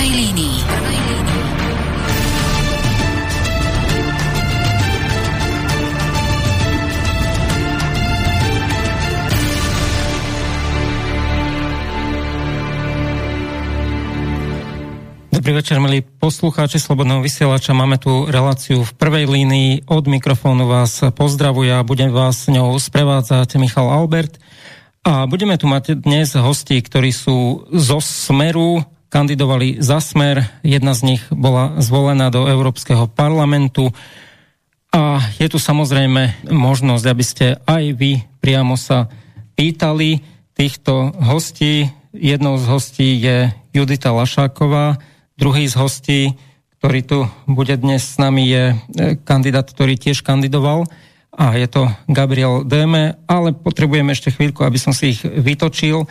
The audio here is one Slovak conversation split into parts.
prvej línii. Dobrý večer, milí poslucháči Slobodného vysielača. Máme tu reláciu v prvej línii. Od mikrofónu vás pozdravuje a budem vás s ňou sprevádzať Michal Albert. A budeme tu mať dnes hostí, ktorí sú zo Smeru, kandidovali za Smer. Jedna z nich bola zvolená do Európskeho parlamentu. A je tu samozrejme možnosť, aby ste aj vy priamo sa pýtali týchto hostí. Jednou z hostí je Judita Lašáková, Druhý z hostí, ktorý tu bude dnes s nami, je e, kandidát, ktorý tiež kandidoval a je to Gabriel Deme, ale potrebujem ešte chvíľku, aby som si ich vytočil.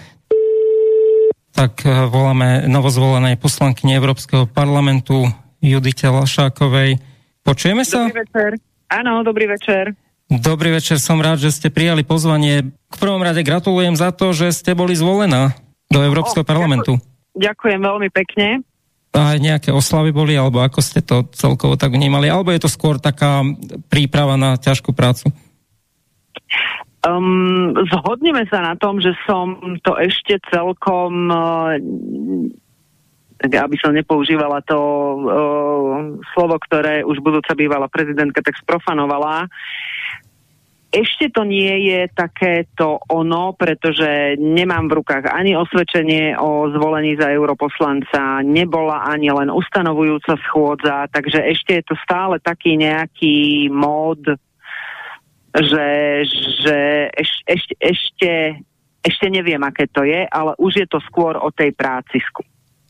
Tak e, voláme novozvolenej poslankyne Európskeho parlamentu Judite Lašákovej. Počujeme sa? Dobrý večer. Áno, dobrý večer. Dobrý večer, som rád, že ste prijali pozvanie. K prvom rade gratulujem za to, že ste boli zvolená do Európskeho parlamentu. Ďakujem veľmi pekne aj nejaké oslavy boli, alebo ako ste to celkovo tak vnímali, alebo je to skôr taká príprava na ťažkú prácu? Um, zhodneme sa na tom, že som to ešte celkom, uh, aby som nepoužívala to uh, slovo, ktoré už budúca bývala prezidentka tak sprofanovala, ešte to nie je takéto ono, pretože nemám v rukách ani osvedčenie o zvolení za europoslanca, nebola ani len ustanovujúca schôdza, takže ešte je to stále taký nejaký mód, že, že eš, ešte, ešte, ešte neviem, aké to je, ale už je to skôr o tej práci,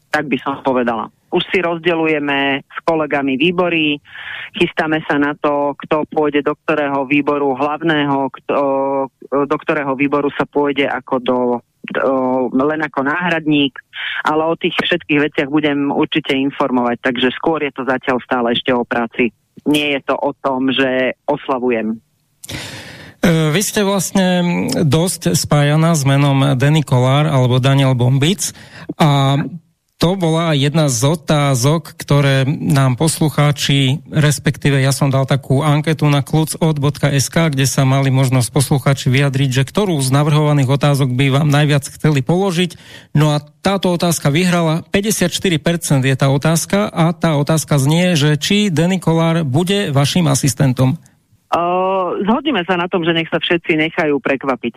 tak by som povedala už si rozdeľujeme s kolegami výbory, chystáme sa na to, kto pôjde do ktorého výboru hlavného, kto, do ktorého výboru sa pôjde ako do len ako náhradník, ale o tých všetkých veciach budem určite informovať, takže skôr je to zatiaľ stále ešte o práci. Nie je to o tom, že oslavujem. E, vy ste vlastne dosť spájana s menom Denny Kolár alebo Daniel Bombic a to bola jedna z otázok, ktoré nám poslucháči, respektíve ja som dal takú anketu na klucod.sk, kde sa mali možnosť poslucháči vyjadriť, že ktorú z navrhovaných otázok by vám najviac chceli položiť. No a táto otázka vyhrala, 54% je tá otázka a tá otázka znie, že či Denny Kolár bude vašim asistentom. Zhodneme sa na tom, že nech sa všetci nechajú prekvapiť.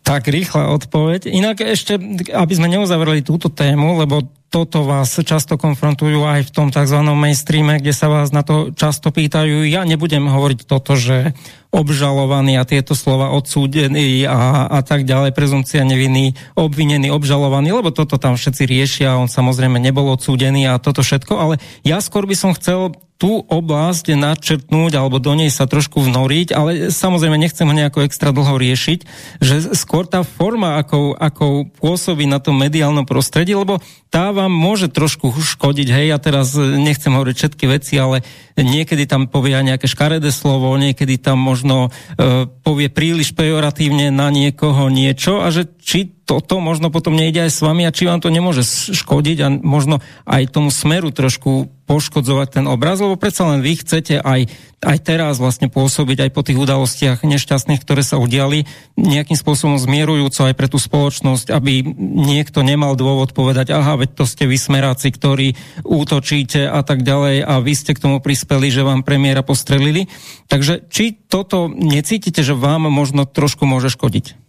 Tak rýchla odpoveď. Inak ešte, aby sme neuzavreli túto tému, lebo toto vás často konfrontujú aj v tom tzv. mainstreame, kde sa vás na to často pýtajú. Ja nebudem hovoriť toto, že obžalovaný a tieto slova odsúdený a, a tak ďalej, prezumcia nevinný, obvinený, obžalovaný, lebo toto tam všetci riešia, on samozrejme nebol odsúdený a toto všetko, ale ja skôr by som chcel tú oblasť načrtnúť alebo do nej sa trošku vnoriť, ale samozrejme nechcem ho nejako extra dlho riešiť, že skôr tá forma, ako, ako pôsobí na tom mediálnom prostredí, lebo tá vám môže trošku škodiť, hej, ja teraz nechcem hovoriť všetky veci, ale niekedy tam povie aj nejaké škaredé slovo, niekedy tam možno e, povie príliš pejoratívne na niekoho niečo a že či toto možno potom nejde aj s vami a či vám to nemôže škodiť a možno aj tomu smeru trošku poškodzovať ten obraz, lebo predsa len vy chcete aj, aj teraz vlastne pôsobiť aj po tých udalostiach nešťastných, ktoré sa udiali, nejakým spôsobom zmierujúco aj pre tú spoločnosť, aby niekto nemal dôvod povedať, aha, veď to ste vy smeráci, ktorí útočíte a tak ďalej a vy ste k tomu prispeli, že vám premiéra postrelili. Takže či toto necítite, že vám možno trošku môže škodiť?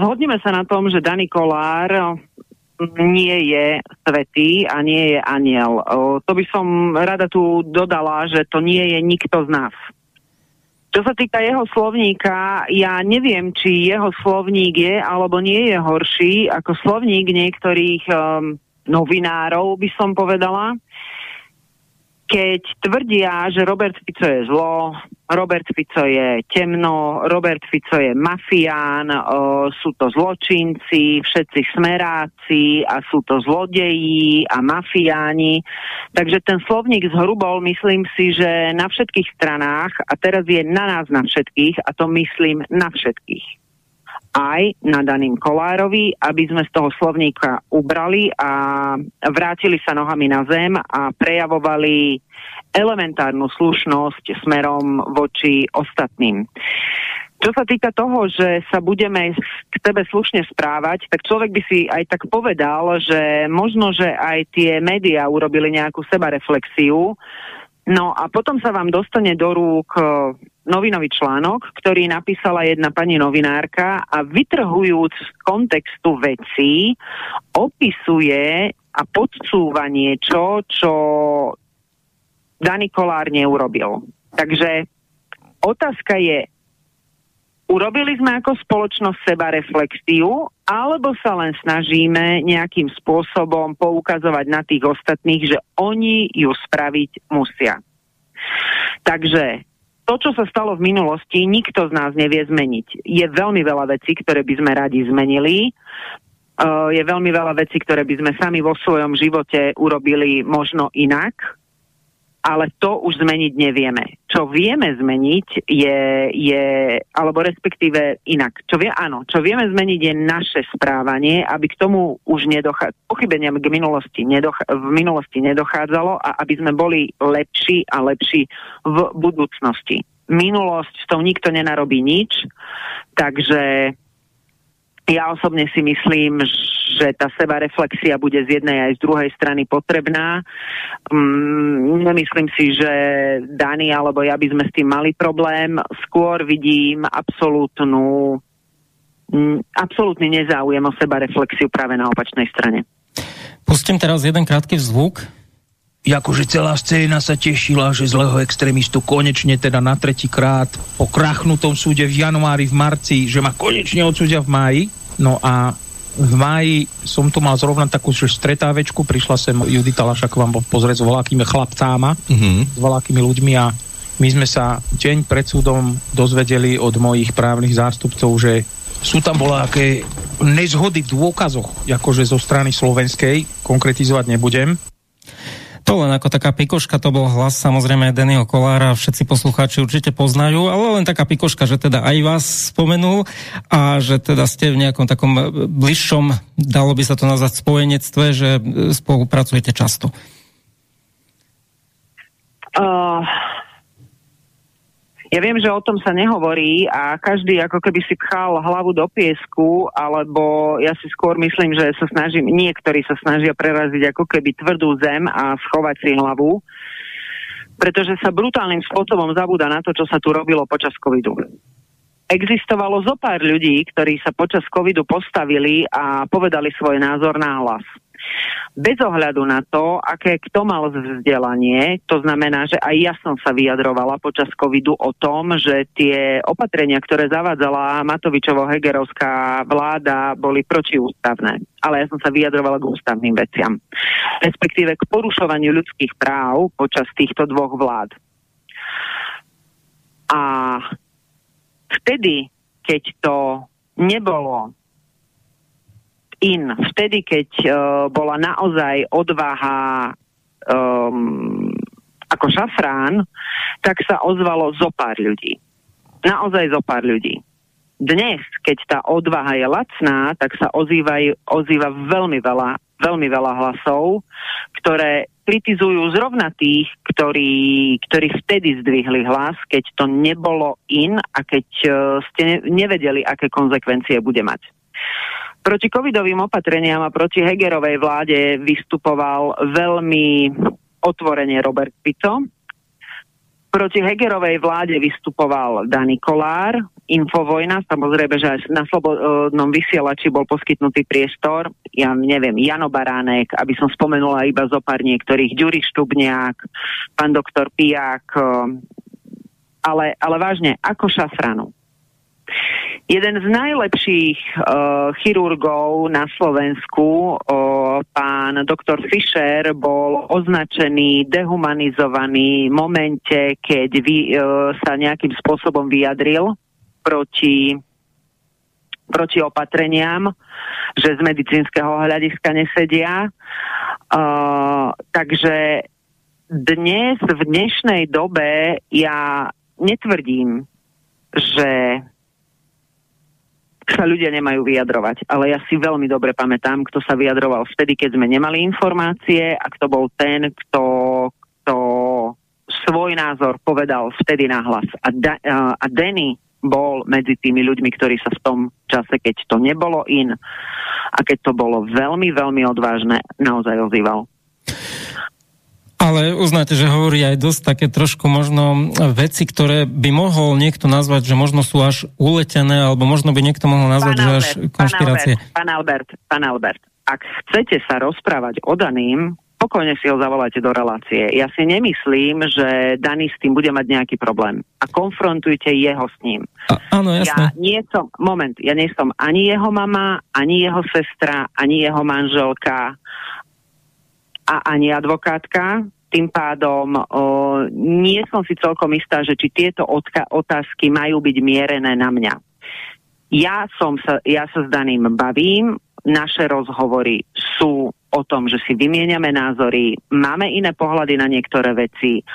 Zhodneme sa na tom, že Daný Kolár nie je svetý a nie je aniel. To by som rada tu dodala, že to nie je nikto z nás. Čo sa týka jeho slovníka, ja neviem, či jeho slovník je alebo nie je horší ako slovník niektorých um, novinárov, by som povedala keď tvrdia, že Robert Fico je zlo, Robert Fico je temno, Robert Fico je mafián, o, sú to zločinci, všetci smeráci a sú to zlodeji a mafiáni. Takže ten slovník zhrubol, myslím si, že na všetkých stranách a teraz je na nás na všetkých a to myslím na všetkých. Aj na daným Kolárovi, aby sme z toho slovníka ubrali a vrátili sa nohami na zem a prejavovali elementárnu slušnosť smerom voči ostatným. Čo sa týka toho, že sa budeme k tebe slušne správať, tak človek by si aj tak povedal, že možno, že aj tie médiá urobili nejakú sebareflexiu, No a potom sa vám dostane do rúk novinový článok, ktorý napísala jedna pani novinárka a vytrhujúc z kontextu vecí opisuje a podsúva niečo, čo Dani Kolár neurobil. Takže otázka je, urobili sme ako spoločnosť seba reflexiu, alebo sa len snažíme nejakým spôsobom poukazovať na tých ostatných, že oni ju spraviť musia. Takže to, čo sa stalo v minulosti, nikto z nás nevie zmeniť. Je veľmi veľa vecí, ktoré by sme radi zmenili. Uh, je veľmi veľa vecí, ktoré by sme sami vo svojom živote urobili možno inak ale to už zmeniť nevieme. Čo vieme zmeniť je, je alebo respektíve inak. Čo vie, áno, čo vieme zmeniť je naše správanie, aby k tomu už nedochádzalo, pochybeniam k minulosti nedoch- v minulosti nedochádzalo a aby sme boli lepší a lepší v budúcnosti. Minulosť s tom nikto nenarobí nič, takže ja osobne si myslím, že tá seba reflexia bude z jednej aj z druhej strany potrebná. Mm, nemyslím si, že Dani alebo ja by sme s tým mali problém. Skôr vidím absolútnu mm, absolútny nezáujem o seba reflexiu práve na opačnej strane. Pustím teraz jeden krátky zvuk. Jakože celá scéna sa tešila, že zlého extrémistu konečne teda na tretí krát po krachnutom súde v januári, v marci, že ma konečne odsúdia v máji No a v máji som tu mal zrovna takú že stretávečku, prišla sem Judita Lašaková pozrieť s voľakými chlapcáma, mm-hmm. s voľakými ľuďmi a my sme sa deň pred súdom dozvedeli od mojich právnych zástupcov, že sú tam voľaké nezhody v dôkazoch, akože zo strany slovenskej, konkretizovať nebudem, to len ako taká pikoška, to bol hlas samozrejme Dennyho Kolára, všetci poslucháči určite poznajú, ale len taká pikoška, že teda aj vás spomenul a že teda ste v nejakom takom bližšom, dalo by sa to nazvať spojenectve, že spolupracujete často. Uh, ja viem, že o tom sa nehovorí a každý ako keby si pchal hlavu do piesku, alebo ja si skôr myslím, že sa snažím, niektorí sa snažia preraziť ako keby tvrdú zem a schovať si hlavu, pretože sa brutálnym spôsobom zabúda na to, čo sa tu robilo počas covidu. Existovalo zo pár ľudí, ktorí sa počas covidu postavili a povedali svoj názor na hlas bez ohľadu na to, aké kto mal vzdelanie, to znamená, že aj ja som sa vyjadrovala počas covidu o tom, že tie opatrenia, ktoré zavádzala Matovičovo-Hegerovská vláda, boli protiústavné. Ale ja som sa vyjadrovala k ústavným veciam. Respektíve k porušovaniu ľudských práv počas týchto dvoch vlád. A vtedy, keď to nebolo in. Vtedy, keď uh, bola naozaj odvaha um, ako šafrán, tak sa ozvalo zo pár ľudí. Naozaj zo pár ľudí. Dnes, keď tá odvaha je lacná, tak sa ozývaj, ozýva veľmi veľa, veľmi veľa hlasov, ktoré kritizujú zrovna tých, ktorí, ktorí vtedy zdvihli hlas, keď to nebolo in a keď uh, ste nevedeli, aké konsekvencie bude mať. Proti covidovým opatreniam a proti Hegerovej vláde vystupoval veľmi otvorene Robert Fico. Proti Hegerovej vláde vystupoval Dani Kolár, Infovojna, samozrejme, že aj na slobodnom vysielači bol poskytnutý priestor, ja neviem, Jano Baránek, aby som spomenula iba zo pár niektorých, Ďuri Štubniak, pán doktor Piják, ale, ale vážne, ako šafranu. Jeden z najlepších uh, chirurgov na Slovensku, uh, pán doktor Fischer, bol označený, dehumanizovaný v momente, keď vy, uh, sa nejakým spôsobom vyjadril proti proti opatreniam, že z medicínskeho hľadiska nesedia. Uh, takže dnes, v dnešnej dobe, ja netvrdím, že sa ľudia nemajú vyjadrovať. Ale ja si veľmi dobre pamätám, kto sa vyjadroval vtedy, keď sme nemali informácie a kto bol ten, kto, kto svoj názor povedal vtedy nahlas. A, da, a Danny bol medzi tými ľuďmi, ktorí sa v tom čase, keď to nebolo in a keď to bolo veľmi, veľmi odvážne, naozaj ozýval. Ale uznáte, že hovorí aj dosť také trošku možno veci, ktoré by mohol niekto nazvať, že možno sú až uletené, alebo možno by niekto mohol nazvať, pán že až konšpirácie. Pán Albert, pán Albert, ak chcete sa rozprávať o daným, pokojne si ho zavolajte do relácie. Ja si nemyslím, že Daný s tým bude mať nejaký problém. A konfrontujte jeho s ním. A, áno, jasné. Ja nie som, moment, ja nie som ani jeho mama, ani jeho sestra, ani jeho manželka a ani advokátka. Tým pádom o, nie som si celkom istá, že či tieto otázky majú byť mierené na mňa. Ja, som sa, ja sa s daným bavím, naše rozhovory sú o tom, že si vymieňame názory, máme iné pohľady na niektoré veci,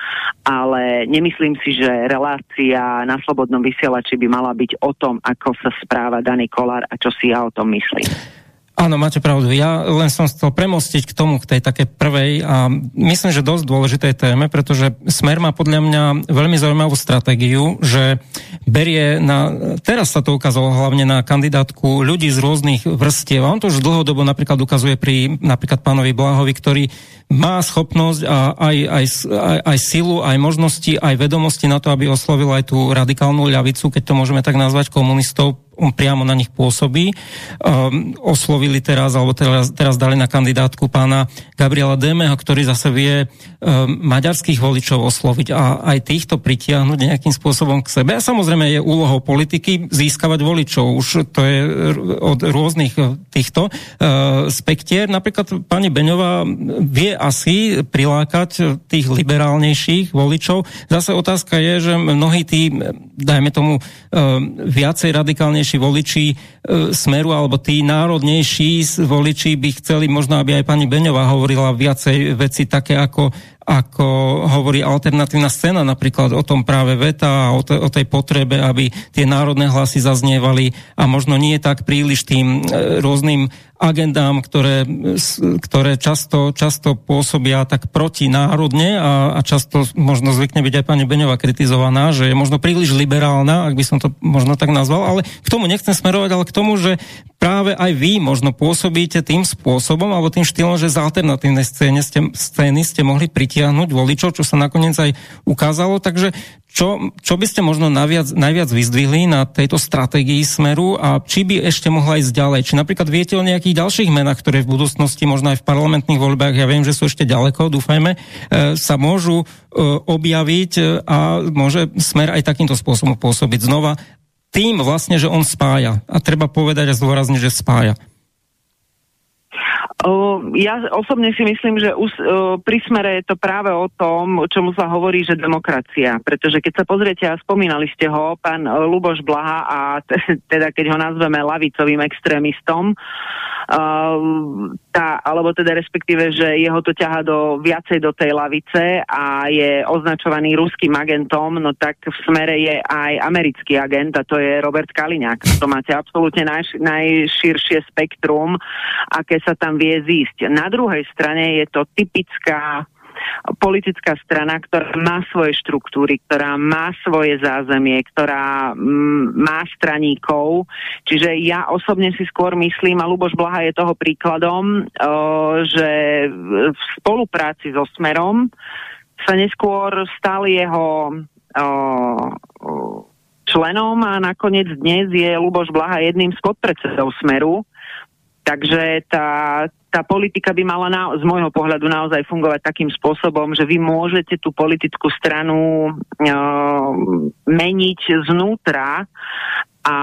ale nemyslím si, že relácia na Slobodnom vysielači by mala byť o tom, ako sa správa daný Kolár a čo si ja o tom myslím. Áno, máte pravdu. Ja len som chcel premostiť k tomu, k tej také prvej a myslím, že dosť dôležitej téme, pretože Smer má podľa mňa veľmi zaujímavú stratégiu, že berie na, teraz sa to ukázalo hlavne na kandidátku ľudí z rôznych vrstiev a on to už dlhodobo napríklad ukazuje pri napríklad pánovi Blahovi, ktorý má schopnosť a aj, aj, aj, aj silu, aj možnosti, aj vedomosti na to, aby oslovil aj tú radikálnu ľavicu, keď to môžeme tak nazvať, komunistov, on priamo na nich pôsobí. Um, oslovili teraz, alebo teraz, teraz dali na kandidátku pána Gabriela Demeho, ktorý zase vie um, maďarských voličov osloviť a aj týchto pritiahnuť nejakým spôsobom k sebe. A samozrejme je úlohou politiky získavať voličov. Už to je od rôznych týchto uh, spektier. Napríklad pani Beňová vie asi prilákať tých liberálnejších voličov. Zase otázka je, že mnohí tí, dajme tomu, e, viacej radikálnejší voliči e, Smeru alebo tí národnejší voliči by chceli možno, aby aj pani Beňová hovorila viacej veci také ako ako hovorí alternatívna scéna, napríklad o tom práve veta a o, te, o tej potrebe, aby tie národné hlasy zaznievali a možno nie tak príliš tým e, rôznym agendám, ktoré, ktoré často, často pôsobia tak protinárodne a, a často možno zvykne byť aj pani Beňová kritizovaná, že je možno príliš liberálna, ak by som to možno tak nazval, ale k tomu nechcem smerovať, ale k tomu, že práve aj vy možno pôsobíte tým spôsobom alebo tým štýlom, že z alternatívnej scény ste, scény ste mohli pritiahnuť voličov, čo sa nakoniec aj ukázalo, takže čo, čo by ste možno najviac, najviac vyzdvihli na tejto stratégii smeru a či by ešte mohla ísť ďalej? Či napríklad viete o nejakých ďalších menách, ktoré v budúcnosti, možno aj v parlamentných voľbách, ja viem, že sú ešte ďaleko, dúfajme, e, sa môžu e, objaviť e, a môže smer aj takýmto spôsobom pôsobiť znova tým vlastne, že on spája. A treba povedať a zdôrazniť, že spája. Ja osobne si myslím, že pri smere je to práve o tom, čomu sa hovorí, že demokracia. Pretože keď sa pozriete, a spomínali ste ho, pán Luboš Blaha, a teda keď ho nazveme lavicovým extrémistom, tá, alebo teda respektíve, že jeho to ťaha do, viacej do tej lavice a je označovaný ruským agentom, no tak v smere je aj americký agent a to je Robert Kaliňák. To máte absolútne naj, najširšie spektrum, aké sa tam vie zísť. Na druhej strane je to typická politická strana, ktorá má svoje štruktúry, ktorá má svoje zázemie, ktorá mm, má straníkov. Čiže ja osobne si skôr myslím, a Luboš Blaha je toho príkladom, že v spolupráci so Smerom sa neskôr stal jeho členom a nakoniec dnes je Luboš Blaha jedným z podpredsedov Smeru. Takže tá, tá politika by mala na, z môjho pohľadu naozaj fungovať takým spôsobom, že vy môžete tú politickú stranu uh, meniť znútra a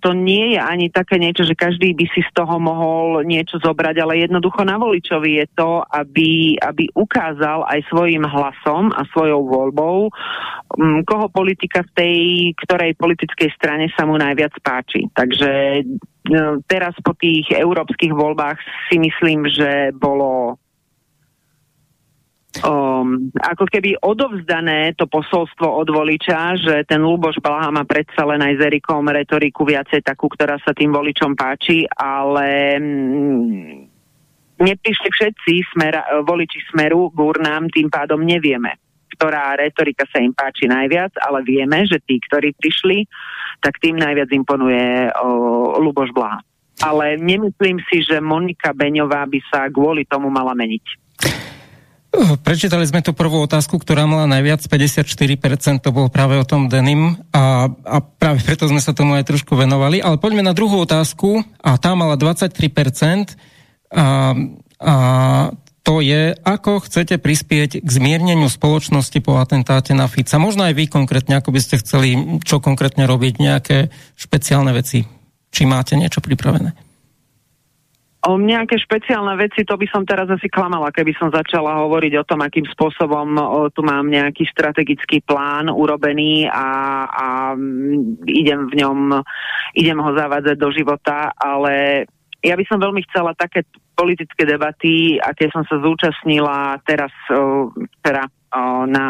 to nie je ani také niečo, že každý by si z toho mohol niečo zobrať, ale jednoducho na voličovi je to, aby, aby ukázal aj svojim hlasom a svojou voľbou, um, koho politika v tej ktorej politickej strane sa mu najviac páči. Takže No, teraz po tých európskych voľbách si myslím, že bolo um, ako keby odovzdané to posolstvo od voliča, že ten Luboš Blaha má predsa len aj s Erikom retoriku viacej takú, ktorá sa tým voličom páči, ale um, neprišli všetci smera, voliči Smeru k urnám, tým pádom nevieme ktorá retorika sa im páči najviac, ale vieme, že tí, ktorí prišli, tak tým najviac imponuje o, Luboš Blaha. Ale nemyslím si, že Monika Beňová by sa kvôli tomu mala meniť. Prečítali sme tú prvú otázku, ktorá mala najviac, 54%, to bolo práve o tom denim a, a práve preto sme sa tomu aj trošku venovali. Ale poďme na druhú otázku a tá mala 23%. A, a to je, ako chcete prispieť k zmierneniu spoločnosti po atentáte na Fica. Možno aj vy konkrétne, ako by ste chceli, čo konkrétne robiť, nejaké špeciálne veci. Či máte niečo pripravené? O nejaké špeciálne veci, to by som teraz asi klamala, keby som začala hovoriť o tom, akým spôsobom o, tu mám nejaký strategický plán urobený a, a idem v ňom, idem ho zavádzať do života, ale ja by som veľmi chcela také politické debaty, aké som sa zúčastnila teraz teda, na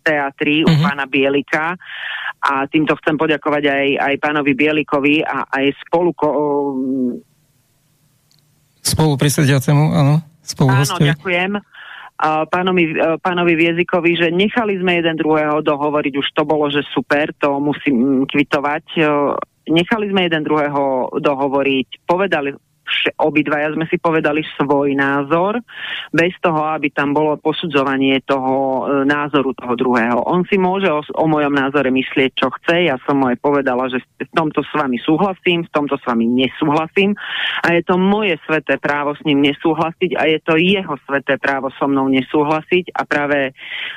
teatri u mhm. pána Bielika a týmto chcem poďakovať aj, aj pánovi Bielikovi a aj spolu spolu prisediacemu, áno. Spolu áno, ďakujem pánovi, pánovi Viezikovi, že nechali sme jeden druhého dohovoriť, už to bolo, že super, to musím kvitovať. Nechali sme jeden druhého dohovoriť, povedali, obidvaja sme si povedali svoj názor, bez toho, aby tam bolo posudzovanie toho e, názoru toho druhého. On si môže o, o mojom názore myslieť, čo chce. Ja som mu aj povedala, že v tomto s vami súhlasím, v tomto s vami nesúhlasím a je to moje sveté právo s ním nesúhlasiť a je to jeho sveté právo so mnou nesúhlasiť a práve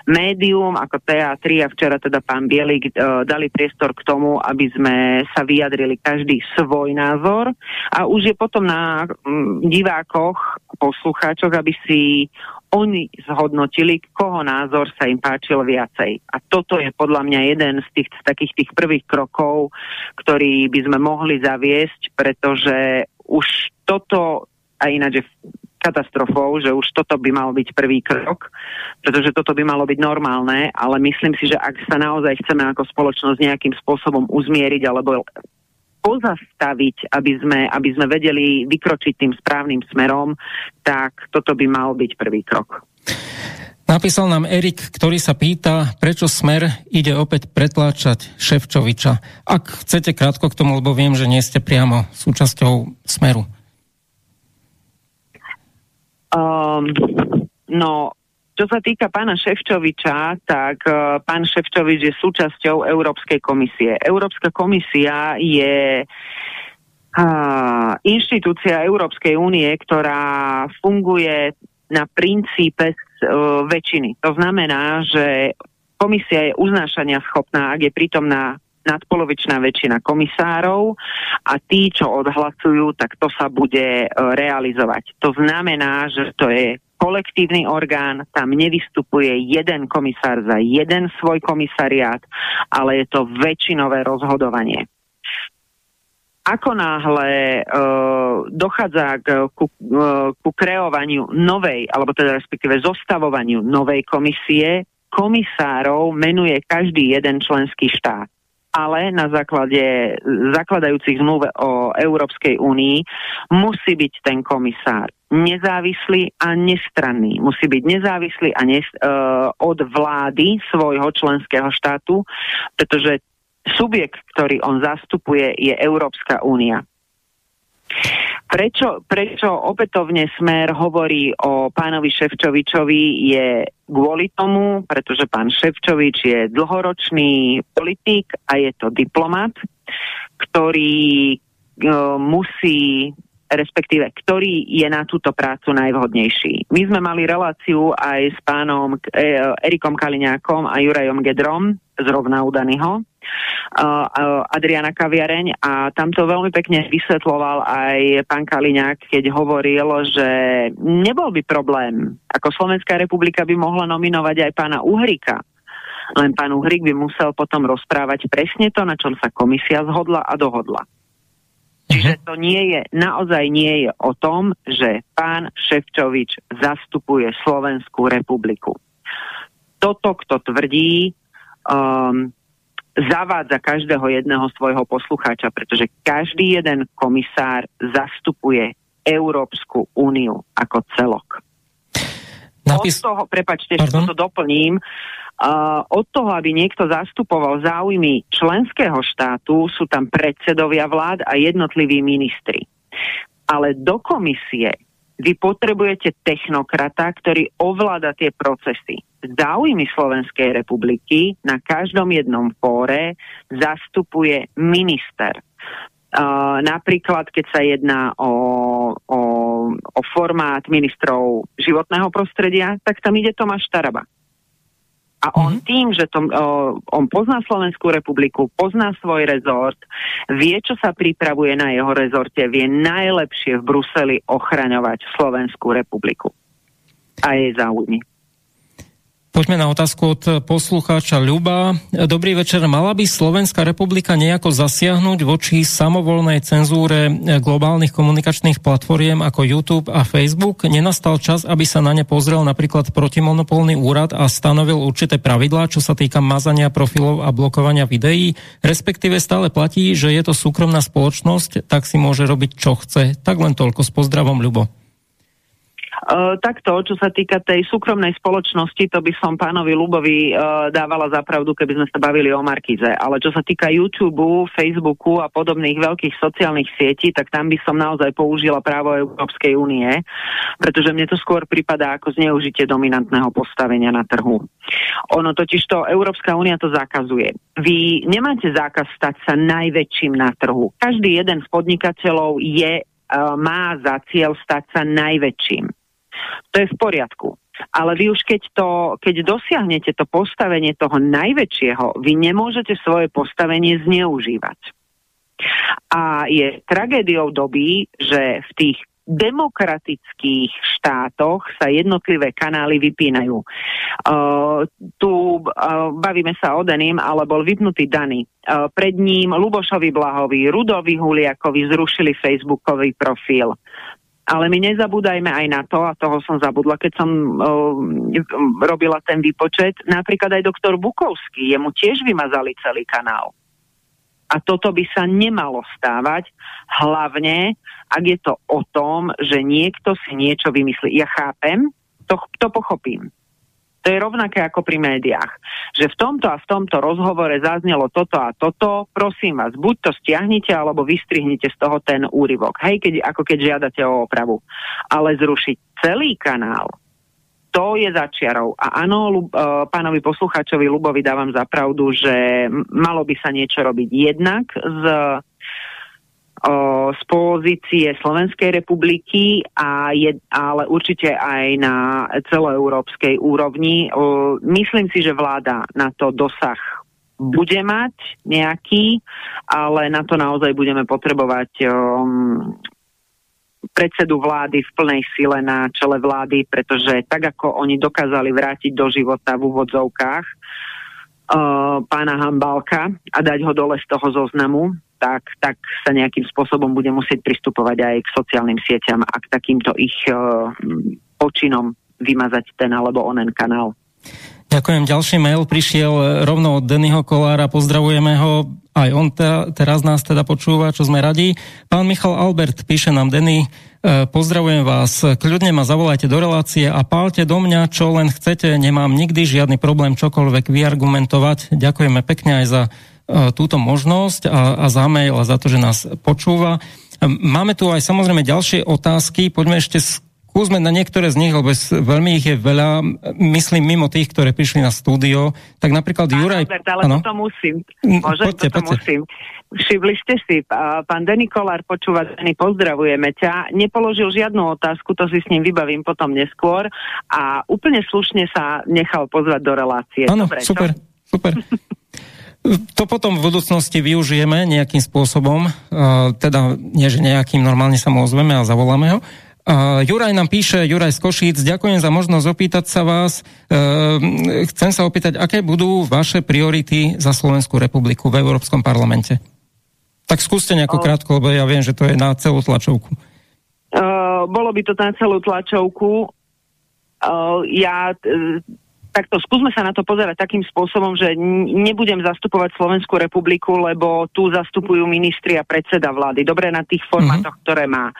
médium ako TA3 a včera teda pán Bielik e, dali priestor k tomu, aby sme sa vyjadrili každý svoj názor a už je potom na Mm, divákoch, poslucháčoch, aby si oni zhodnotili, koho názor sa im páčil viacej. A toto je podľa mňa jeden z tých z takých tých prvých krokov, ktorý by sme mohli zaviesť, pretože už toto, a ináč katastrofou, že už toto by mal byť prvý krok, pretože toto by malo byť normálne, ale myslím si, že ak sa naozaj chceme ako spoločnosť nejakým spôsobom uzmieriť alebo pozastaviť, aby sme, aby sme vedeli vykročiť tým správnym smerom, tak toto by mal byť prvý krok. Napísal nám Erik, ktorý sa pýta, prečo Smer ide opäť pretláčať Ševčoviča. Ak chcete krátko k tomu, lebo viem, že nie ste priamo súčasťou Smeru. Um, no, čo sa týka pána Ševčoviča, tak uh, pán Ševčovič je súčasťou Európskej komisie. Európska komisia je uh, inštitúcia Európskej únie, ktorá funguje na princípe uh, väčšiny. To znamená, že komisia je uznášania schopná, ak je prítomná nadpolovičná väčšina komisárov a tí, čo odhlasujú, tak to sa bude realizovať. To znamená, že to je kolektívny orgán, tam nevystupuje jeden komisár za jeden svoj komisariát, ale je to väčšinové rozhodovanie. Ako náhle uh, dochádza k, ku, uh, ku kreovaniu novej, alebo teda respektíve zostavovaniu novej komisie, komisárov menuje každý jeden členský štát ale na základe zakladajúcich zmluv o Európskej únii musí byť ten komisár nezávislý a nestranný. Musí byť nezávislý a nes, uh, od vlády svojho členského štátu, pretože subjekt, ktorý on zastupuje, je Európska únia. Prečo, prečo opätovne Smer hovorí o pánovi Ševčovičovi je kvôli tomu, pretože pán Ševčovič je dlhoročný politik a je to diplomat, ktorý uh, musí respektíve ktorý je na túto prácu najvhodnejší. My sme mali reláciu aj s pánom e, Erikom Kaliňákom a Jurajom Gedrom, zrovna udanyho, Adriana Kaviareň a tam to veľmi pekne vysvetloval aj pán Kaliňák, keď hovoril, že nebol by problém, ako Slovenská republika by mohla nominovať aj pána Uhrika, len pán Uhrik by musel potom rozprávať presne to, na čom sa komisia zhodla a dohodla. Čiže to nie je, naozaj nie je o tom, že pán Ševčovič zastupuje Slovenskú republiku. toto, kto tvrdí, um, zavádza každého jedného svojho poslucháča, pretože každý jeden komisár zastupuje Európsku úniu ako celok. Napis... Od toho, prepačte, že to doplním, uh, od toho, aby niekto zastupoval záujmy členského štátu, sú tam predsedovia vlád a jednotliví ministri. Ale do komisie vy potrebujete technokrata, ktorý ovláda tie procesy. Záujmy Slovenskej republiky na každom jednom fóre zastupuje minister. Uh, napríklad, keď sa jedná o, o, o formát ministrov životného prostredia, tak tam ide Tomáš Taraba. A on mm-hmm. tým, že to, uh, on pozná Slovenskú republiku, pozná svoj rezort, vie, čo sa pripravuje na jeho rezorte, vie najlepšie v Bruseli ochraňovať Slovenskú republiku a jej záujmy. Poďme na otázku od poslucháča Ľuba. Dobrý večer. Mala by Slovenská republika nejako zasiahnuť voči samovolnej cenzúre globálnych komunikačných platformiem ako YouTube a Facebook? Nenastal čas, aby sa na ne pozrel napríklad protimonopolný úrad a stanovil určité pravidlá, čo sa týka mazania profilov a blokovania videí? Respektíve stále platí, že je to súkromná spoločnosť, tak si môže robiť, čo chce. Tak len toľko s pozdravom, Ľubo. Uh, takto, čo sa týka tej súkromnej spoločnosti, to by som pánovi Lubovi uh, dávala za pravdu, keby sme sa bavili o Markize. Ale čo sa týka YouTube, Facebooku a podobných veľkých sociálnych sietí, tak tam by som naozaj použila právo Európskej únie, pretože mne to skôr prípada ako zneužitie dominantného postavenia na trhu. Ono totiž to, Európska únia to zakazuje. Vy nemáte zákaz stať sa najväčším na trhu. Každý jeden z podnikateľov je, uh, má za cieľ stať sa najväčším. To je v poriadku. Ale vy už keď, to, keď dosiahnete to postavenie toho najväčšieho, vy nemôžete svoje postavenie zneužívať. A je tragédiou doby, že v tých demokratických štátoch sa jednotlivé kanály vypínajú. Uh, tu uh, bavíme sa o Denim, ale bol vypnutý Dany. Uh, pred ním Lubošovi Blahovi, Rudovi Huliakovi zrušili facebookový profil. Ale my nezabúdajme aj na to, a toho som zabudla, keď som uh, robila ten výpočet, napríklad aj doktor Bukovský, jemu tiež vymazali celý kanál. A toto by sa nemalo stávať, hlavne ak je to o tom, že niekto si niečo vymyslí. Ja chápem, to, to pochopím. To je rovnaké ako pri médiách. Že v tomto a v tomto rozhovore zaznelo toto a toto, prosím vás, buď to stiahnite, alebo vystrihnite z toho ten úryvok. Hej, keď, ako keď žiadate o opravu. Ale zrušiť celý kanál, to je začiarov. A áno, Lub, uh, pánovi posluchačovi Lubovi dávam za pravdu, že malo by sa niečo robiť jednak z z pozície Slovenskej republiky, a je, ale určite aj na celoeurópskej úrovni. Myslím si, že vláda na to dosah bude mať nejaký, ale na to naozaj budeme potrebovať predsedu vlády v plnej sile na čele vlády, pretože tak ako oni dokázali vrátiť do života v úvodzovkách pána Hambalka a dať ho dole z toho zoznamu, tak, tak sa nejakým spôsobom bude musieť pristupovať aj k sociálnym sieťam a k takýmto ich uh, počinom vymazať ten alebo onen kanál. Ďakujem. Ďalší mail prišiel rovno od Dennyho Kolára. Pozdravujeme ho. Aj on te, teraz nás teda počúva, čo sme radi. Pán Michal Albert píše nám Denny. E, pozdravujem vás. Kľudne ma zavolajte do relácie a pálte do mňa, čo len chcete. Nemám nikdy žiadny problém čokoľvek vyargumentovať. Ďakujeme pekne aj za túto možnosť a, a za mail a za to, že nás počúva. Máme tu aj samozrejme ďalšie otázky. Poďme ešte skúsme na niektoré z nich, lebo veľmi ich je veľa, myslím mimo tých, ktoré prišli na stúdio. Tak napríklad Pán Juraj... Albert, ale ano? toto musím. Môžem, poďte, toto poďte. musím. Všimli ste si, pán Denny Kolár počúva, Denny, pozdravujeme ťa. Nepoložil žiadnu otázku, to si s ním vybavím potom neskôr a úplne slušne sa nechal pozvať do relácie. Áno, super, čo? super. To potom v budúcnosti využijeme nejakým spôsobom, teda nie, že nejakým normálne sa mu ozveme a zavoláme ho. Juraj nám píše, Juraj z Košíc, ďakujem za možnosť opýtať sa vás. E, chcem sa opýtať, aké budú vaše priority za Slovenskú republiku v Európskom parlamente? Tak skúste nejako krátko, lebo ja viem, že to je na celú tlačovku. Uh, bolo by to na celú tlačovku. Uh, ja takto skúsme sa na to pozerať takým spôsobom, že nebudem zastupovať Slovenskú republiku, lebo tu zastupujú ministri a predseda vlády. Dobre na tých formátoch, mm-hmm. ktoré má.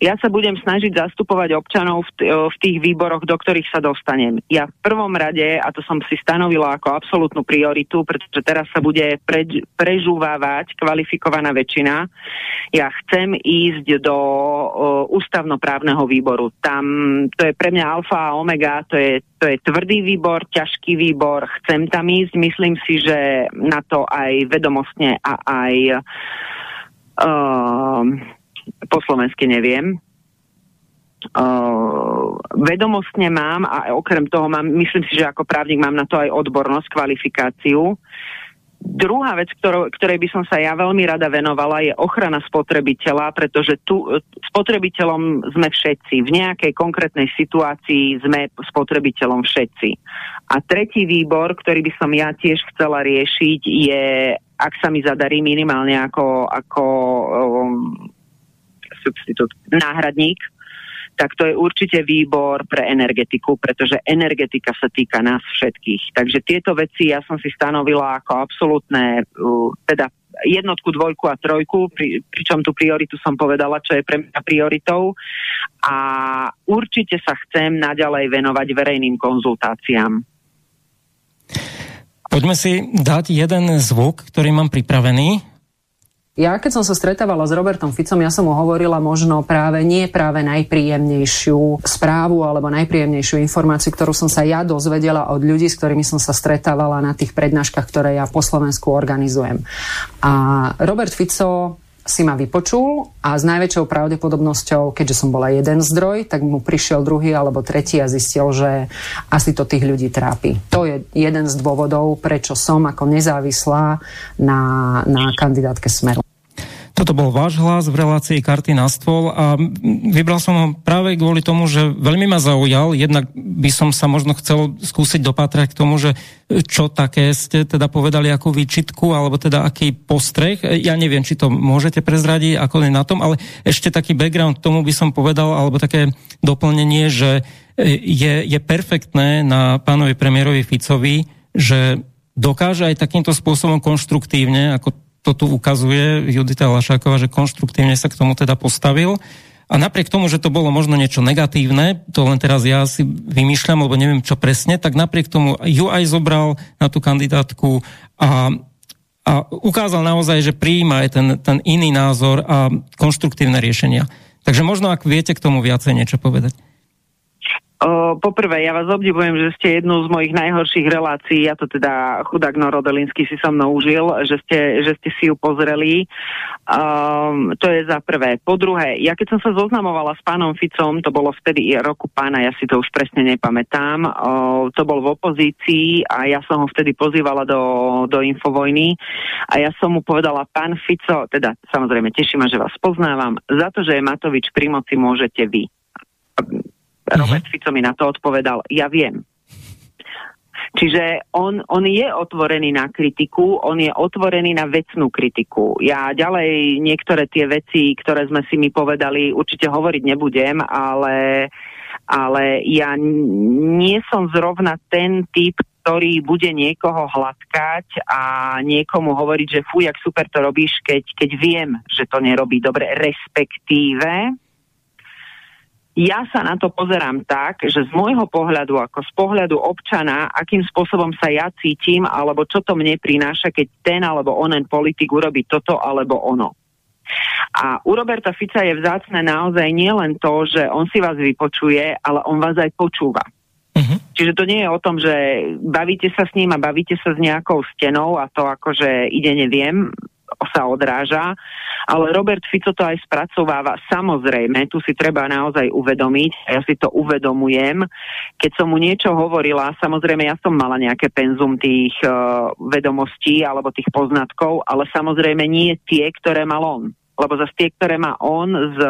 Ja sa budem snažiť zastupovať občanov v, t- v tých výboroch, do ktorých sa dostanem. Ja v prvom rade, a to som si stanovila ako absolútnu prioritu, pretože teraz sa bude pre- prežúvávať kvalifikovaná väčšina, ja chcem ísť do uh, ústavnoprávneho výboru. Tam to je pre mňa alfa a omega, to je, to je tvrdý výbor, ťažký výbor, chcem tam ísť, myslím si, že na to aj vedomostne a aj uh, po slovensky neviem. Uh, vedomostne mám a okrem toho mám, myslím si, že ako právnik mám na to aj odbornosť, kvalifikáciu. Druhá vec, ktorou, ktorej by som sa ja veľmi rada venovala, je ochrana spotrebiteľa, pretože tu spotrebiteľom sme všetci. V nejakej konkrétnej situácii sme spotrebiteľom všetci. A tretí výbor, ktorý by som ja tiež chcela riešiť, je, ak sa mi zadarí minimálne ako, ako um, substitút, náhradník, tak to je určite výbor pre energetiku, pretože energetika sa týka nás všetkých. Takže tieto veci ja som si stanovila ako absolútne, teda jednotku, dvojku a trojku, pri, pričom tú prioritu som povedala, čo je pre mňa prioritou. A určite sa chcem naďalej venovať verejným konzultáciám. Poďme si dať jeden zvuk, ktorý mám pripravený. Ja keď som sa stretávala s Robertom Ficom, ja som mu hovorila možno práve nie práve najpríjemnejšiu správu alebo najpríjemnejšiu informáciu, ktorú som sa ja dozvedela od ľudí, s ktorými som sa stretávala na tých prednáškach, ktoré ja po Slovensku organizujem. A Robert Fico si ma vypočul a s najväčšou pravdepodobnosťou, keďže som bola jeden zdroj, tak mu prišiel druhý alebo tretí a zistil, že asi to tých ľudí trápi. To je jeden z dôvodov, prečo som ako nezávislá na, na kandidátke Smeru. Toto bol váš hlas v relácii karty na stôl a vybral som ho práve kvôli tomu, že veľmi ma zaujal. Jednak by som sa možno chcel skúsiť dopatrať k tomu, že čo také ste teda povedali ako výčitku, alebo teda aký postreh. Ja neviem, či to môžete prezradiť, ako je na tom, ale ešte taký background tomu by som povedal, alebo také doplnenie, že je, je perfektné na pánovi premiérovi Ficovi, že dokáže aj takýmto spôsobom konštruktívne, ako to tu ukazuje Judita Lašáková, že konštruktívne sa k tomu teda postavil. A napriek tomu, že to bolo možno niečo negatívne, to len teraz ja si vymýšľam, lebo neviem čo presne, tak napriek tomu ju aj zobral na tú kandidátku a, a ukázal naozaj, že prijíma aj ten, ten iný názor a konštruktívne riešenia. Takže možno, ak viete k tomu viacej niečo povedať. Poprvé, ja vás obdivujem, že ste jednu z mojich najhorších relácií, ja to teda chudák Norodelinsky si so mnou užil, že ste, že ste si ju pozreli. Um, to je za prvé. Po druhé, ja keď som sa zoznamovala s pánom Ficom, to bolo vtedy roku pána, ja si to už presne nepamätám, o, to bol v opozícii a ja som ho vtedy pozývala do, do Infovojny a ja som mu povedala, pán Fico, teda samozrejme teším ma, že vás poznávam, za to, že je Matovič pri moci, môžete vy Uh-huh. Robert Fico mi na to odpovedal, ja viem. Čiže on, on je otvorený na kritiku, on je otvorený na vecnú kritiku. Ja ďalej niektoré tie veci, ktoré sme si mi povedali, určite hovoriť nebudem, ale, ale ja nie som zrovna ten typ, ktorý bude niekoho hladkať a niekomu hovoriť, že fuj, jak super to robíš, keď, keď viem, že to nerobí dobre, respektíve ja sa na to pozerám tak, že z môjho pohľadu, ako z pohľadu občana, akým spôsobom sa ja cítim, alebo čo to mne prináša, keď ten alebo onen politik urobí toto alebo ono. A u Roberta Fica je vzácne naozaj nie len to, že on si vás vypočuje, ale on vás aj počúva. Uh-huh. Čiže to nie je o tom, že bavíte sa s ním a bavíte sa s nejakou stenou a to akože ide neviem, sa odráža, ale Robert Fico to aj spracováva. Samozrejme, tu si treba naozaj uvedomiť, ja si to uvedomujem, keď som mu niečo hovorila, samozrejme ja som mala nejaké penzum tých uh, vedomostí alebo tých poznatkov, ale samozrejme nie tie, ktoré mal on lebo zase tie, ktoré má on z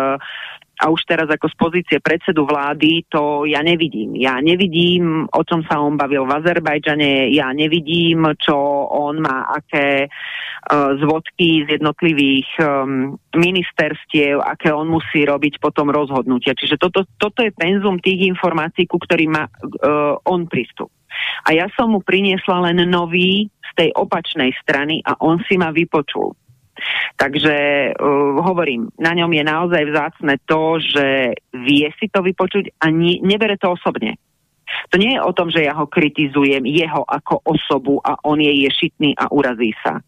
a už teraz ako z pozície predsedu vlády to ja nevidím. Ja nevidím, o čom sa on bavil v Azerbajdžane, ja nevidím, čo on má, aké uh, zvodky z jednotlivých um, ministerstiev, aké on musí robiť potom rozhodnutia. Čiže toto, toto je penzum tých informácií, ku ktorým má uh, on prístup. A ja som mu priniesla len nový z tej opačnej strany a on si ma vypočul. Takže uh, hovorím, na ňom je naozaj vzácne to, že vie si to vypočuť a ni- nebere to osobne. To nie je o tom, že ja ho kritizujem, jeho ako osobu a on je ješitný a urazí sa.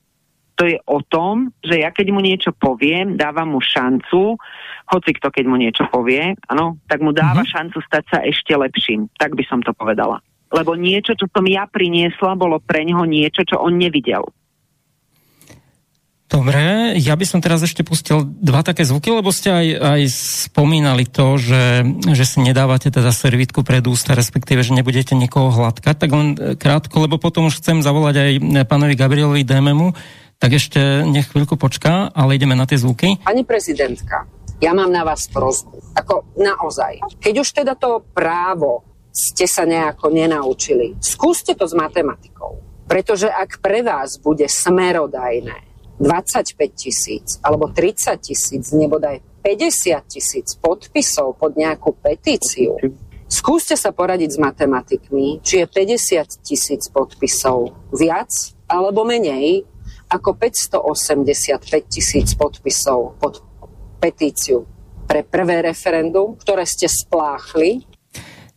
To je o tom, že ja keď mu niečo poviem, dávam mu šancu, hoci kto keď mu niečo povie, ano, tak mu dáva mm-hmm. šancu stať sa ešte lepším. Tak by som to povedala. Lebo niečo, čo som ja priniesla, bolo pre neho niečo, čo on nevidel. Dobre, ja by som teraz ešte pustil dva také zvuky, lebo ste aj, aj spomínali to, že, že si nedávate teda servitku pred ústa, respektíve, že nebudete nikoho hladkať. Tak len krátko, lebo potom už chcem zavolať aj pánovi Gabrielovi Démemu, tak ešte nech chvíľku počká, ale ideme na tie zvuky. Pani prezidentka, ja mám na vás prozbu. Ako naozaj. Keď už teda to právo ste sa nejako nenaučili, skúste to s matematikou. Pretože ak pre vás bude smerodajné 25 tisíc alebo 30 tisíc, nebodaj 50 tisíc podpisov pod nejakú petíciu, skúste sa poradiť s matematikmi, či je 50 tisíc podpisov viac alebo menej ako 585 tisíc podpisov pod petíciu pre prvé referendum, ktoré ste spláchli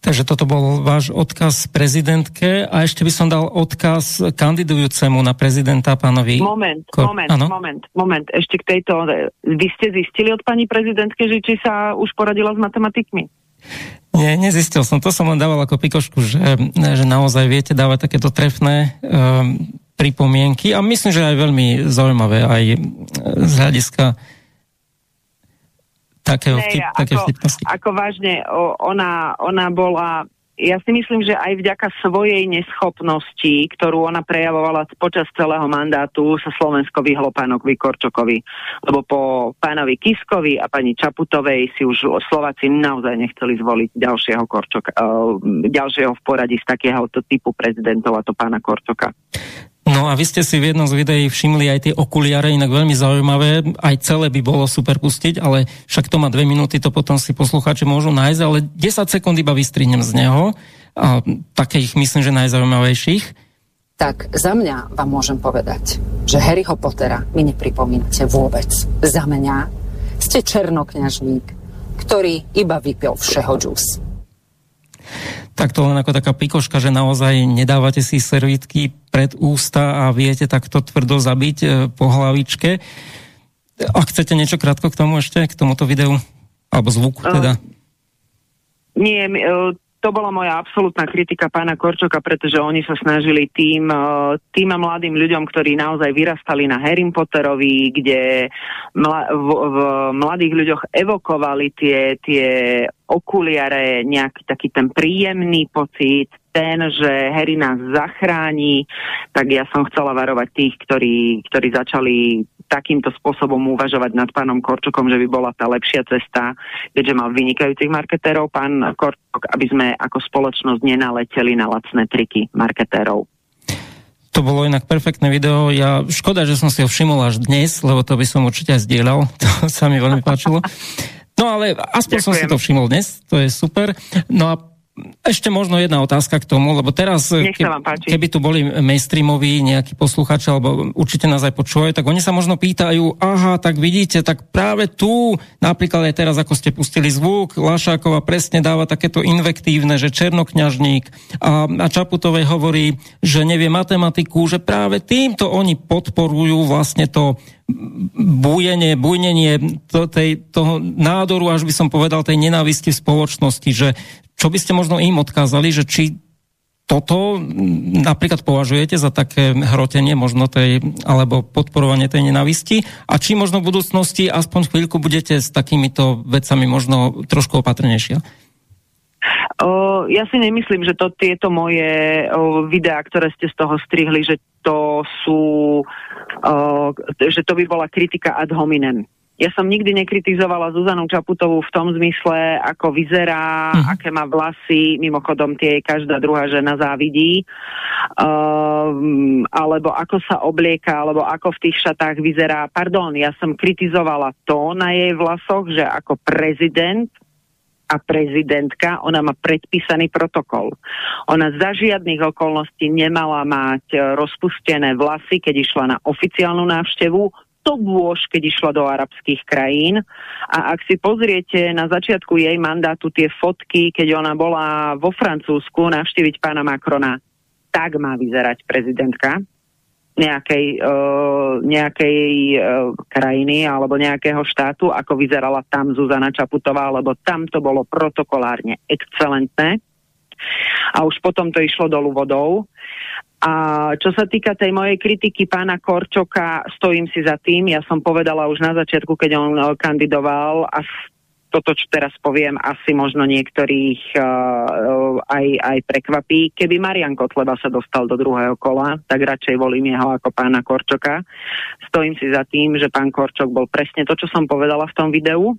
Takže toto bol váš odkaz prezidentke a ešte by som dal odkaz kandidujúcemu na prezidenta pánovi... Moment, Kor- moment, ano? moment, moment. Ešte k tejto... Vy ste zistili od pani prezidentke, že či sa už poradila s matematikmi? Nie, nezistil som. To som len dával ako pikošku, že, že naozaj viete dávať takéto trefné um, pripomienky a myslím, že aj veľmi zaujímavé aj z hľadiska takého vtip, také ako, vtipnosti. Ako vážne, ona, ona bola ja si myslím, že aj vďaka svojej neschopnosti, ktorú ona prejavovala počas celého mandátu, sa Slovensko vyhlo pánovi Korčokovi. Lebo po pánovi Kiskovi a pani Čaputovej si už Slováci naozaj nechceli zvoliť ďalšieho, Korčoka, uh, ďalšieho v poradí z takéhoto typu prezidentov, a to pána Korčoka. No a vy ste si v jednom z videí všimli aj tie okuliare, inak veľmi zaujímavé, aj celé by bolo super pustiť, ale však to má dve minúty, to potom si poslucháči môžu nájsť, ale 10 sekúnd iba vystrihnem z neho, a také ich myslím, že najzaujímavejších. Tak za mňa vám môžem povedať, že Harryho Pottera mi nepripomínate vôbec. Za mňa ste černokňažník, ktorý iba vypil všeho džús tak to len ako taká pikoška, že naozaj nedávate si servítky pred ústa a viete takto tvrdo zabiť e, po hlavičke. A chcete niečo krátko k tomu ešte, k tomuto videu? Alebo zvuku teda? Uh, nie, uh, to bola moja absolútna kritika pána Korčoka, pretože oni sa snažili tým, e, tým mladým ľuďom, ktorí naozaj vyrastali na Harry Potterovi, kde mla, v, v mladých ľuďoch evokovali tie, tie okuliare, nejaký taký ten príjemný pocit, ten, že Harry nás zachráni, tak ja som chcela varovať tých, ktorí, ktorí začali takýmto spôsobom uvažovať nad pánom Korčokom, že by bola tá lepšia cesta, keďže mal vynikajúcich marketérov, pán Korčok, aby sme ako spoločnosť nenaleteli na lacné triky marketérov. To bolo inak perfektné video. Ja, škoda, že som si ho všimol až dnes, lebo to by som určite aj zdieľal. To sa mi veľmi páčilo. No ale aspoň Ďakujem. som si to všimol dnes, to je super. No a ešte možno jedna otázka ke tomu, lebo teraz, ke, keby tu boli mainstreamoví nejakí posluchači, alebo určite nás aj počúvajú, tak oni sa možno pýtajú, aha, tak vidíte, tak práve tu, napríklad aj teraz, ako ste pustili zvuk, Lašáková presne dáva takéto invektívne, že Černokňažník a, a Čaputovej hovorí, že nevie matematiku, že práve týmto oni podporujú vlastne to bujenie, bujnenie to, tej, toho nádoru, až by som povedal, tej nenávisti v spoločnosti, že čo by ste možno im odkázali, že či toto napríklad považujete za také hrotenie možno tej, alebo podporovanie tej nenavisti a či možno v budúcnosti aspoň chvíľku budete s takýmito vecami možno trošku opatrnejšia? Uh, ja si nemyslím, že to tieto moje uh, videá, ktoré ste z toho strihli, že to sú, uh, že to by bola kritika ad hominem. Ja som nikdy nekritizovala Zuzanu Čaputovú v tom zmysle, ako vyzerá, uh-huh. aké má vlasy, mimochodom tie každá druhá žena závidí, uh, alebo ako sa oblieka, alebo ako v tých šatách vyzerá. Pardon, ja som kritizovala to na jej vlasoch, že ako prezident a prezidentka, ona má predpísaný protokol. Ona za žiadnych okolností nemala mať e, rozpustené vlasy, keď išla na oficiálnu návštevu, to bôž, keď išla do arabských krajín. A ak si pozriete na začiatku jej mandátu tie fotky, keď ona bola vo Francúzsku navštíviť pána Macrona, tak má vyzerať prezidentka nejakej, uh, nejakej uh, krajiny alebo nejakého štátu, ako vyzerala tam Zuzana Čaputová, lebo tam to bolo protokolárne excelentné. A už potom to išlo dolu vodou. A čo sa týka tej mojej kritiky pána Korčoka, stojím si za tým. Ja som povedala už na začiatku, keď on kandidoval a toto, čo teraz poviem, asi možno niektorých uh, aj, aj prekvapí. Keby Marian Kotleba sa dostal do druhého kola, tak radšej volím jeho ako pána Korčoka. Stojím si za tým, že pán Korčok bol presne to, čo som povedala v tom videu.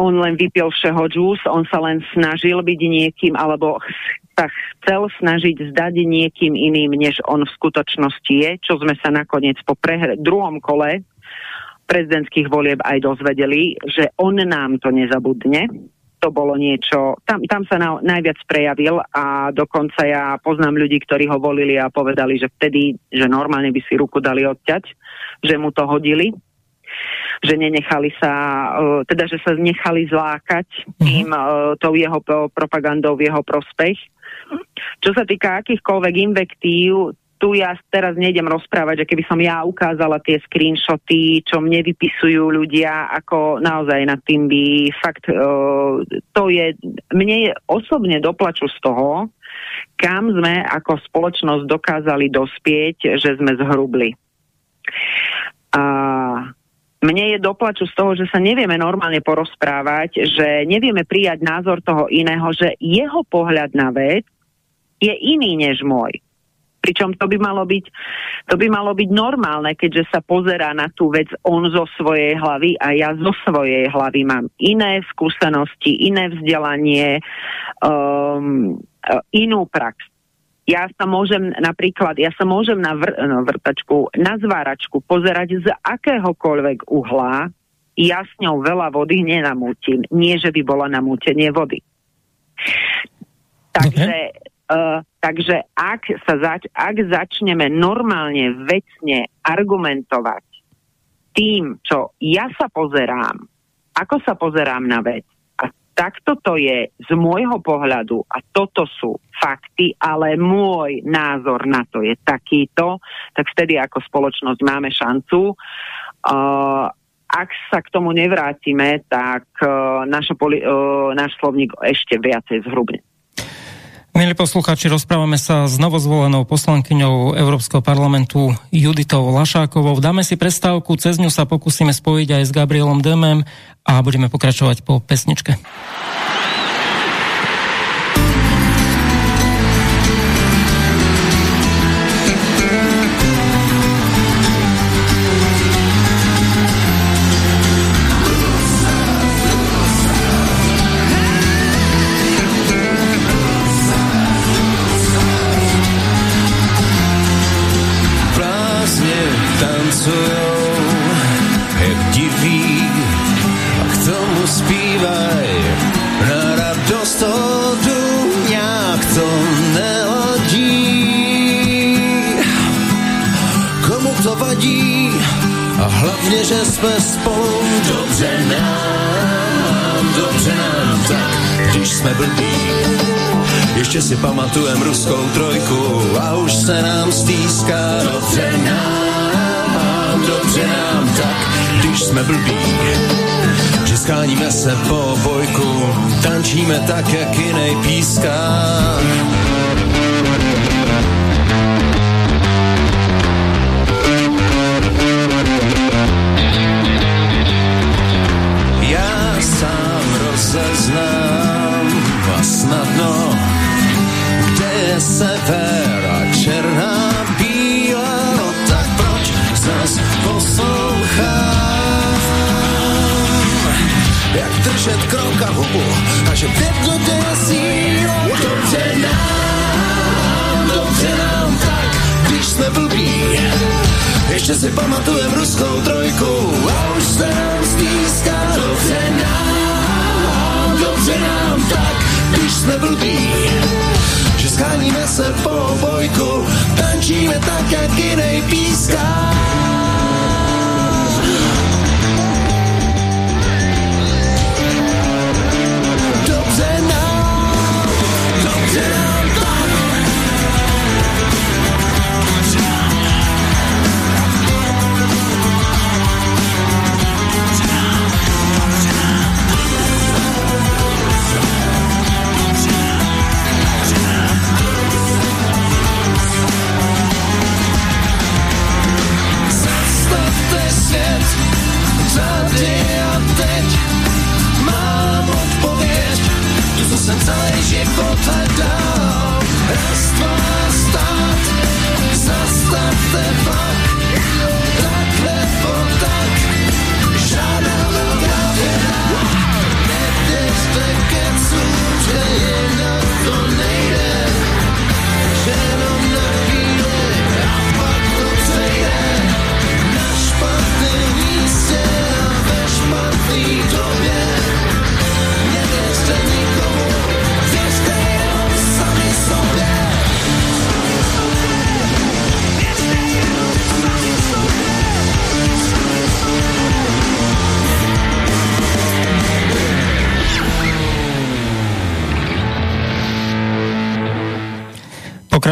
On len vypil všeho džús, on sa len snažil byť niekým, alebo sa chcel snažiť zdať niekým iným, než on v skutočnosti je, čo sme sa nakoniec po prehre, druhom kole prezidentských volieb aj dozvedeli, že on nám to nezabudne. To bolo niečo, tam, tam sa na, najviac prejavil a dokonca ja poznám ľudí, ktorí ho volili a povedali, že vtedy, že normálne by si ruku dali odťať, že mu to hodili že nenechali sa, uh, teda, že sa nechali zlákať mhm. tým, uh, tou jeho propagandou v jeho prospech. Čo sa týka akýchkoľvek invektív, tu ja teraz nejdem rozprávať, že keby som ja ukázala tie screenshoty, čo mne vypisujú ľudia, ako naozaj nad tým by fakt, uh, to je, mne osobne doplaču z toho, kam sme ako spoločnosť dokázali dospieť, že sme zhrubli. A mne je doplaču z toho, že sa nevieme normálne porozprávať, že nevieme prijať názor toho iného, že jeho pohľad na vec je iný než môj. Pričom to by malo byť, to by malo byť normálne, keďže sa pozerá na tú vec on zo svojej hlavy a ja zo svojej hlavy mám iné skúsenosti, iné vzdelanie, um, inú prax. Ja sa môžem napríklad, ja sa môžem na vr, no, vrtačku, na zváračku pozerať z akéhokoľvek uhla, ja s ňou veľa vody nenamútim. Nie, že by bola namútenie vody. Takže okay. Uh, takže ak, sa zač- ak začneme normálne, vecne argumentovať tým, čo ja sa pozerám, ako sa pozerám na vec, a takto to je z môjho pohľadu a toto sú fakty, ale môj názor na to je takýto, tak vtedy ako spoločnosť máme šancu. Uh, ak sa k tomu nevrátime, tak uh, poli- uh, náš slovník ešte viacej zhrubne. Milí poslucháči, rozprávame sa s novozvolenou poslankyňou Európskeho parlamentu Juditou Lašákovou. Dáme si prestávku, cez ňu sa pokúsime spojiť aj s Gabrielom Demem a budeme pokračovať po pesničke. Hlavně, že jsme spolu dobře nám, dobře nám tak, když jsme blbí. Ještě si pamatujem ruskou trojku a už se nám stýská dobře nám, dobře nám tak, když jsme blbí. Že skáníme se po bojku, tančíme tak, jak jinej píská. Sever a černá bílá, no tak proč zas poslouchám? Jak držet krok a hubu a v jednotě je síla, dobře nám, dobře nám tak, když jsme blbí, ještě si pamatujem ruskou trojku a už se nám stýská, dobře nám jsme blbí, že scháníme se po bojku, tančíme tak, jak jinej píská.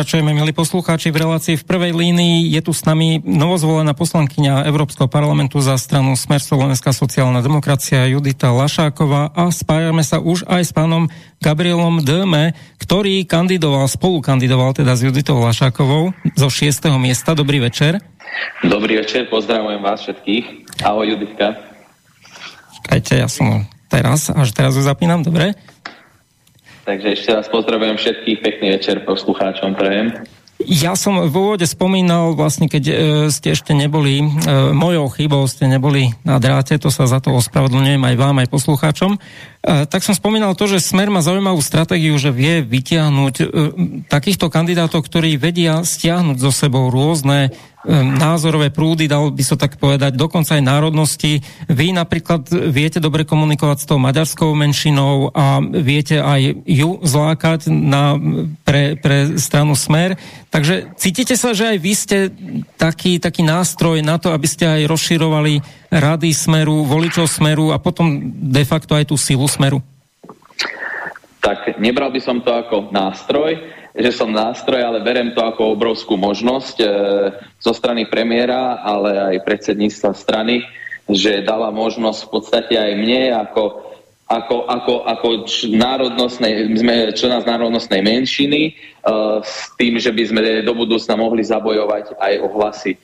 Pokračujeme, milí poslucháči, v relácii v prvej línii. Je tu s nami novozvolená poslankyňa Európskeho parlamentu za stranu Smer Slovenská sociálna demokracia Judita Lašáková a spájame sa už aj s pánom Gabrielom Döme, ktorý kandidoval, spolu kandidoval teda s Juditou Lašákovou zo 6. miesta. Dobrý večer. Dobrý večer, pozdravujem vás všetkých. Ahoj Juditka. Čakajte, ja som teraz, až teraz ju zapínam, dobre? Takže ešte raz pozdravujem všetkých, pekný večer poslucháčom prejem. Ja som v úvode spomínal, vlastne keď e, ste ešte neboli, e, mojou chybou ste neboli na dráte, to sa za to ospravedlňujem aj vám, aj poslucháčom, e, tak som spomínal to, že Smer má zaujímavú stratégiu, že vie vytiahnuť e, takýchto kandidátov, ktorí vedia stiahnuť zo sebou rôzne názorové prúdy, dal by so tak povedať, dokonca aj národnosti. Vy napríklad viete dobre komunikovať s tou maďarskou menšinou a viete aj ju zlákať na, pre, pre stranu Smer. Takže cítite sa, že aj vy ste taký, taký nástroj na to, aby ste aj rozširovali rady Smeru, voličov Smeru a potom de facto aj tú silu Smeru? Tak nebral by som to ako nástroj, že som nástroj, ale berem to ako obrovskú možnosť e, zo strany premiéra, ale aj predsedníctva strany, že dala možnosť v podstate aj mne ako, ako, ako, ako národnostnej, sme člena z národnostnej menšiny e, s tým, že by sme do budúcna mohli zabojovať aj o hlasy e,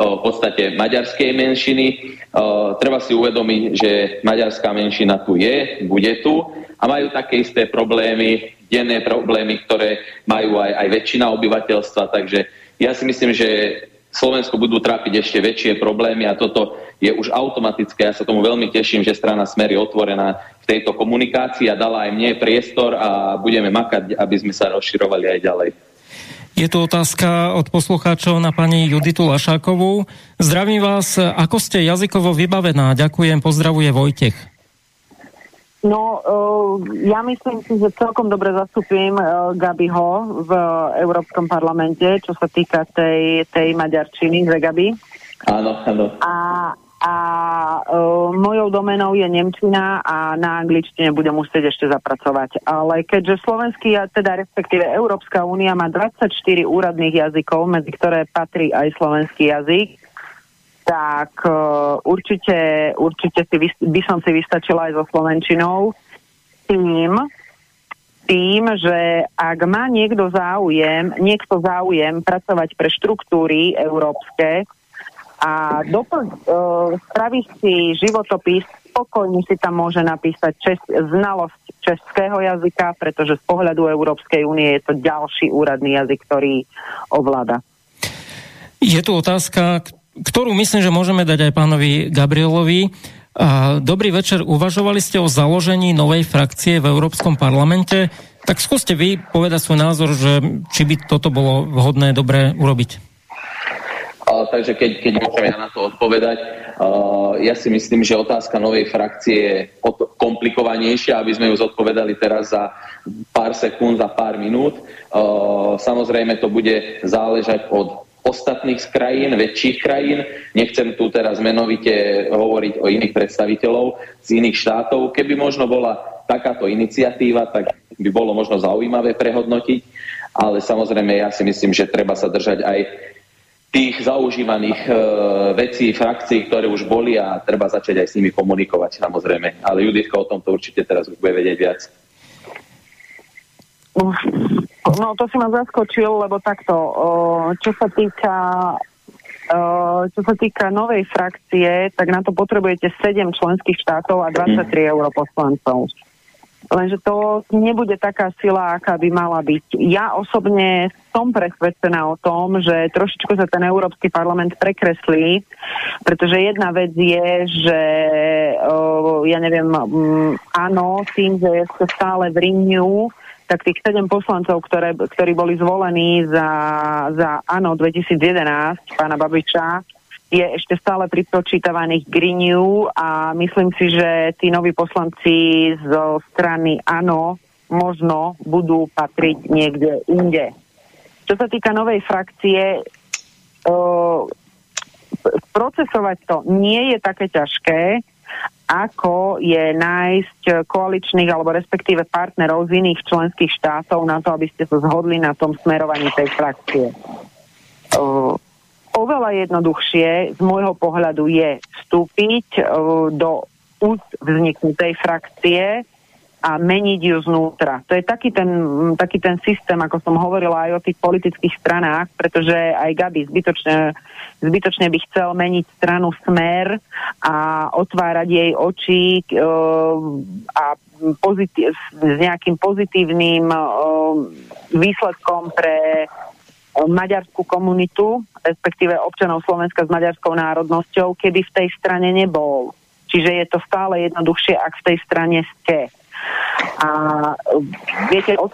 v podstate maďarskej menšiny. E, treba si uvedomiť, že maďarská menšina tu je, bude tu a majú také isté problémy denné problémy, ktoré majú aj, aj väčšina obyvateľstva. Takže ja si myslím, že Slovensko budú trápiť ešte väčšie problémy a toto je už automatické. Ja sa tomu veľmi teším, že strana Smer je otvorená v tejto komunikácii a dala aj mne priestor a budeme makať, aby sme sa rozširovali aj ďalej. Je tu otázka od poslucháčov na pani Juditu Lašákovú. Zdravím vás, ako ste jazykovo vybavená? Ďakujem, pozdravuje Vojtech. No, uh, ja myslím si, že celkom dobre zastupím uh, Gabiho v Európskom parlamente, čo sa týka tej, tej maďarčiny, že Gabi. Áno, áno. A, a uh, mojou domenou je Nemčina a na angličtine budem musieť ešte zapracovať. Ale keďže slovenský, teda respektíve Európska únia má 24 úradných jazykov, medzi ktoré patrí aj slovenský jazyk, tak uh, určite, určite si by som si vystačila aj so Slovenčinou tým, tým, že ak má niekto záujem, niekto záujem pracovať pre štruktúry európske a dopl- uh, spraví si životopis, spokojne si tam môže napísať čes- znalosť českého jazyka, pretože z pohľadu Európskej únie je to ďalší úradný jazyk, ktorý ovláda. Je tu otázka, ktorú myslím, že môžeme dať aj pánovi Gabrielovi. Dobrý večer, uvažovali ste o založení novej frakcie v Európskom parlamente? Tak skúste vy povedať svoj názor, že či by toto bolo vhodné, dobré urobiť. takže keď, keď môžem ja na to odpovedať, uh, ja si myslím, že otázka novej frakcie je komplikovanejšia, aby sme ju zodpovedali teraz za pár sekúnd, za pár minút. Uh, samozrejme to bude záležať od ostatných krajín, väčších krajín. Nechcem tu teraz menovite hovoriť o iných predstaviteľov z iných štátov. Keby možno bola takáto iniciatíva, tak by bolo možno zaujímavé prehodnotiť, ale samozrejme ja si myslím, že treba sa držať aj tých zaužívaných e, vecí, frakcií, ktoré už boli a treba začať aj s nimi komunikovať samozrejme. Ale Juditka o tomto určite teraz už bude vedieť viac. No to si ma zaskočil, lebo takto, čo sa týka čo sa týka novej frakcie, tak na to potrebujete 7 členských štátov a 23 mm. europoslancov. Lenže to nebude taká sila, aká by mala byť. Ja osobne som presvedčená o tom, že trošičku sa ten Európsky parlament prekreslí, pretože jedna vec je, že ja neviem, áno, tým, že je stále v Ríniu, tak tých sedem poslancov, ktoré, ktorí boli zvolení za, za áno 2011, pána Babiča, je ešte stále pripočítavaných Griniu a myslím si, že tí noví poslanci zo strany áno možno budú patriť niekde inde. Čo sa týka novej frakcie, uh, procesovať to nie je také ťažké, ako je nájsť koaličných alebo respektíve partnerov z iných členských štátov na to, aby ste sa zhodli na tom smerovaní tej frakcie. Oveľa jednoduchšie z môjho pohľadu je vstúpiť do úst vzniknutej frakcie a meniť ju znútra. To je taký ten, taký ten systém, ako som hovorila aj o tých politických stranách, pretože aj Gabi zbytočne, zbytočne by chcel meniť stranu Smer a otvárať jej oči uh, a pozitív, s nejakým pozitívnym uh, výsledkom pre maďarskú komunitu, respektíve občanov Slovenska s maďarskou národnosťou, keby v tej strane nebol. Čiže je to stále jednoduchšie, ak v tej strane ste. A viete, od,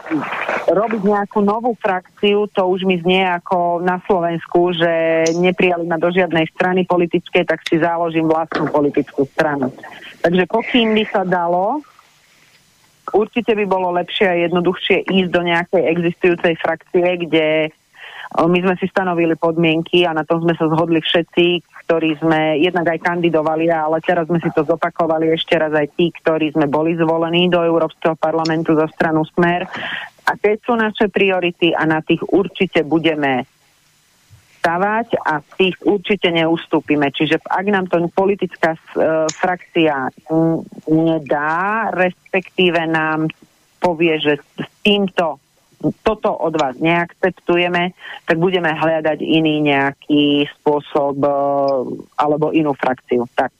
robiť nejakú novú frakciu, to už mi znie ako na Slovensku, že neprijali ma do žiadnej strany politickej, tak si založím vlastnú politickú stranu. Takže pokým by sa dalo, určite by bolo lepšie a jednoduchšie ísť do nejakej existujúcej frakcie, kde my sme si stanovili podmienky a na tom sme sa zhodli všetci, ktorí sme jednak aj kandidovali, ale teraz sme si to zopakovali ešte raz aj tí, ktorí sme boli zvolení do Európskeho parlamentu za stranu Smer. A keď sú naše priority a na tých určite budeme stavať a tých určite neustúpime. Čiže ak nám to politická uh, frakcia nedá, respektíve nám povie, že s týmto toto od vás neakceptujeme, tak budeme hľadať iný nejaký spôsob e, alebo inú frakciu. Tak.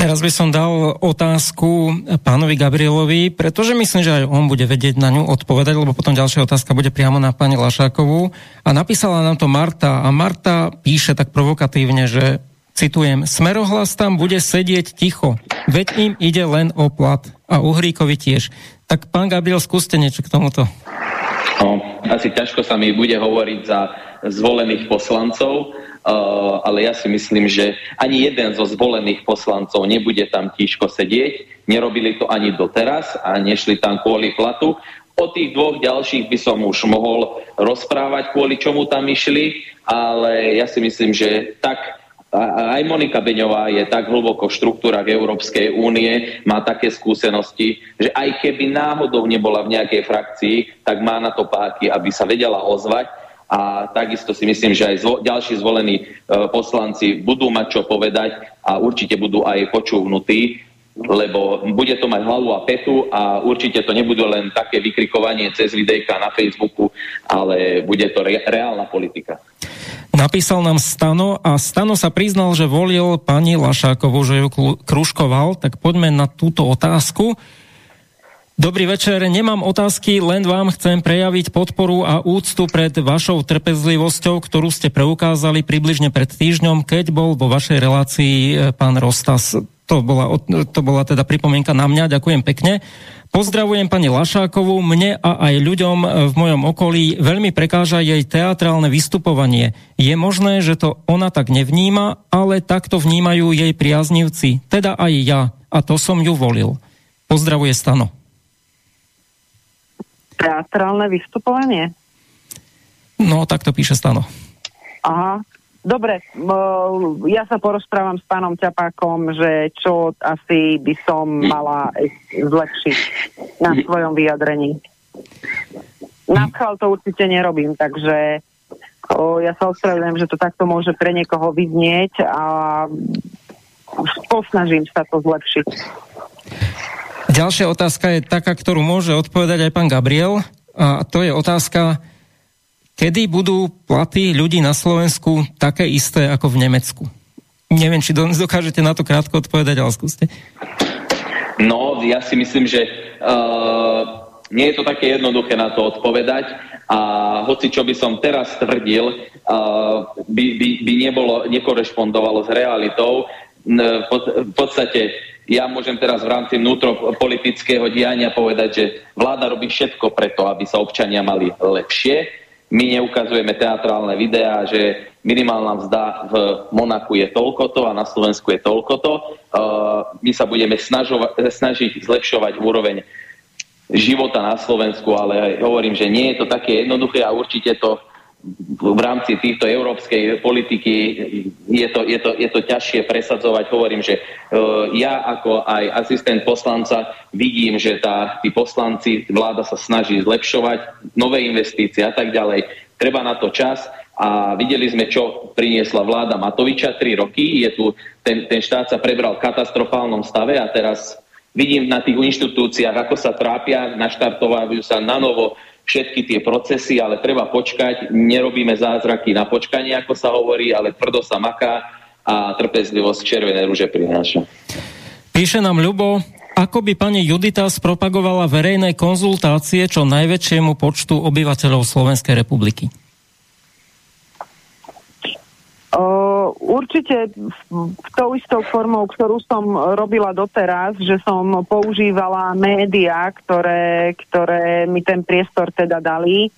Teraz by som dal otázku pánovi Gabrielovi, pretože myslím, že aj on bude vedieť na ňu odpovedať, lebo potom ďalšia otázka bude priamo na pani Lašákovú. A napísala nám to Marta a Marta píše tak provokatívne, že citujem, Smerohlas tam bude sedieť ticho, veď im ide len o plat a Uhríkovi tiež. Tak pán Gabriel, skúste niečo k tomuto. No, asi ťažko sa mi bude hovoriť za zvolených poslancov, uh, ale ja si myslím, že ani jeden zo zvolených poslancov nebude tam tížko sedieť. Nerobili to ani doteraz a nešli tam kvôli platu. O tých dvoch ďalších by som už mohol rozprávať, kvôli čomu tam išli, ale ja si myslím, že tak aj Monika Beňová je tak hlboko v štruktúrach Európskej únie, má také skúsenosti, že aj keby náhodou nebola v nejakej frakcii, tak má na to páky, aby sa vedela ozvať a takisto si myslím, že aj zvo, ďalší zvolení e, poslanci budú mať čo povedať a určite budú aj počúvnutí, lebo bude to mať hlavu a petu a určite to nebude len také vykrikovanie cez videjka na Facebooku, ale bude to re, reálna politika. Napísal nám Stano a Stano sa priznal, že volil pani Lašákovú, že ju kruškoval, tak poďme na túto otázku. Dobrý večer, nemám otázky, len vám chcem prejaviť podporu a úctu pred vašou trpezlivosťou, ktorú ste preukázali približne pred týždňom, keď bol vo vašej relácii e, pán Rostas. To bola, to bola teda pripomienka na mňa, ďakujem pekne. Pozdravujem pani Lašákovú, mne a aj ľuďom v mojom okolí veľmi prekáža jej teatrálne vystupovanie. Je možné, že to ona tak nevníma, ale takto vnímajú jej priaznivci, teda aj ja, a to som ju volil. Pozdravuje Stano. Teatrálne vystupovanie? No, tak to píše Stano. Aha, Dobre, ja sa porozprávam s pánom Ťapákom, že čo asi by som mala zlepšiť na svojom vyjadrení. Na schvál to určite nerobím, takže ja sa ospravedlňujem, že to takto môže pre niekoho vyznieť a posnažím sa to zlepšiť. Ďalšia otázka je taká, ktorú môže odpovedať aj pán Gabriel. A to je otázka, Kedy budú platy ľudí na Slovensku také isté ako v Nemecku? Neviem, či dokážete na to krátko odpovedať, ale skúste. No, ja si myslím, že uh, nie je to také jednoduché na to odpovedať a hoci čo by som teraz tvrdil, uh, by, by, by nebolo, nekorešpondovalo s realitou. V podstate ja môžem teraz v rámci vnútropolitického diania povedať, že vláda robí všetko preto, aby sa občania mali lepšie my neukazujeme teatrálne videá, že minimálna mzda v Monaku je toľkoto a na Slovensku je toľkoto. My sa budeme snažiť zlepšovať úroveň života na Slovensku, ale hovorím, že nie je to také jednoduché a určite to v rámci týchto európskej politiky je to, je to, je to ťažšie presadzovať. Hovorím, že uh, ja ako aj asistent poslanca vidím, že tá, tí poslanci, vláda sa snaží zlepšovať nové investície a tak ďalej. Treba na to čas a videli sme, čo priniesla vláda Matoviča 3 roky. Je tu, ten, ten štát sa prebral v katastrofálnom stave a teraz vidím na tých inštitúciách, ako sa trápia, naštartovajú sa na novo všetky tie procesy, ale treba počkať. Nerobíme zázraky na počkanie, ako sa hovorí, ale tvrdo sa maká a trpezlivosť červené rúže prináša. Píše nám Ľubo, ako by pani Judita spropagovala verejné konzultácie čo najväčšiemu počtu obyvateľov Slovenskej republiky? Uh, určite tou istou formou, ktorú som robila doteraz, že som používala médiá, ktoré, ktoré mi ten priestor teda dali.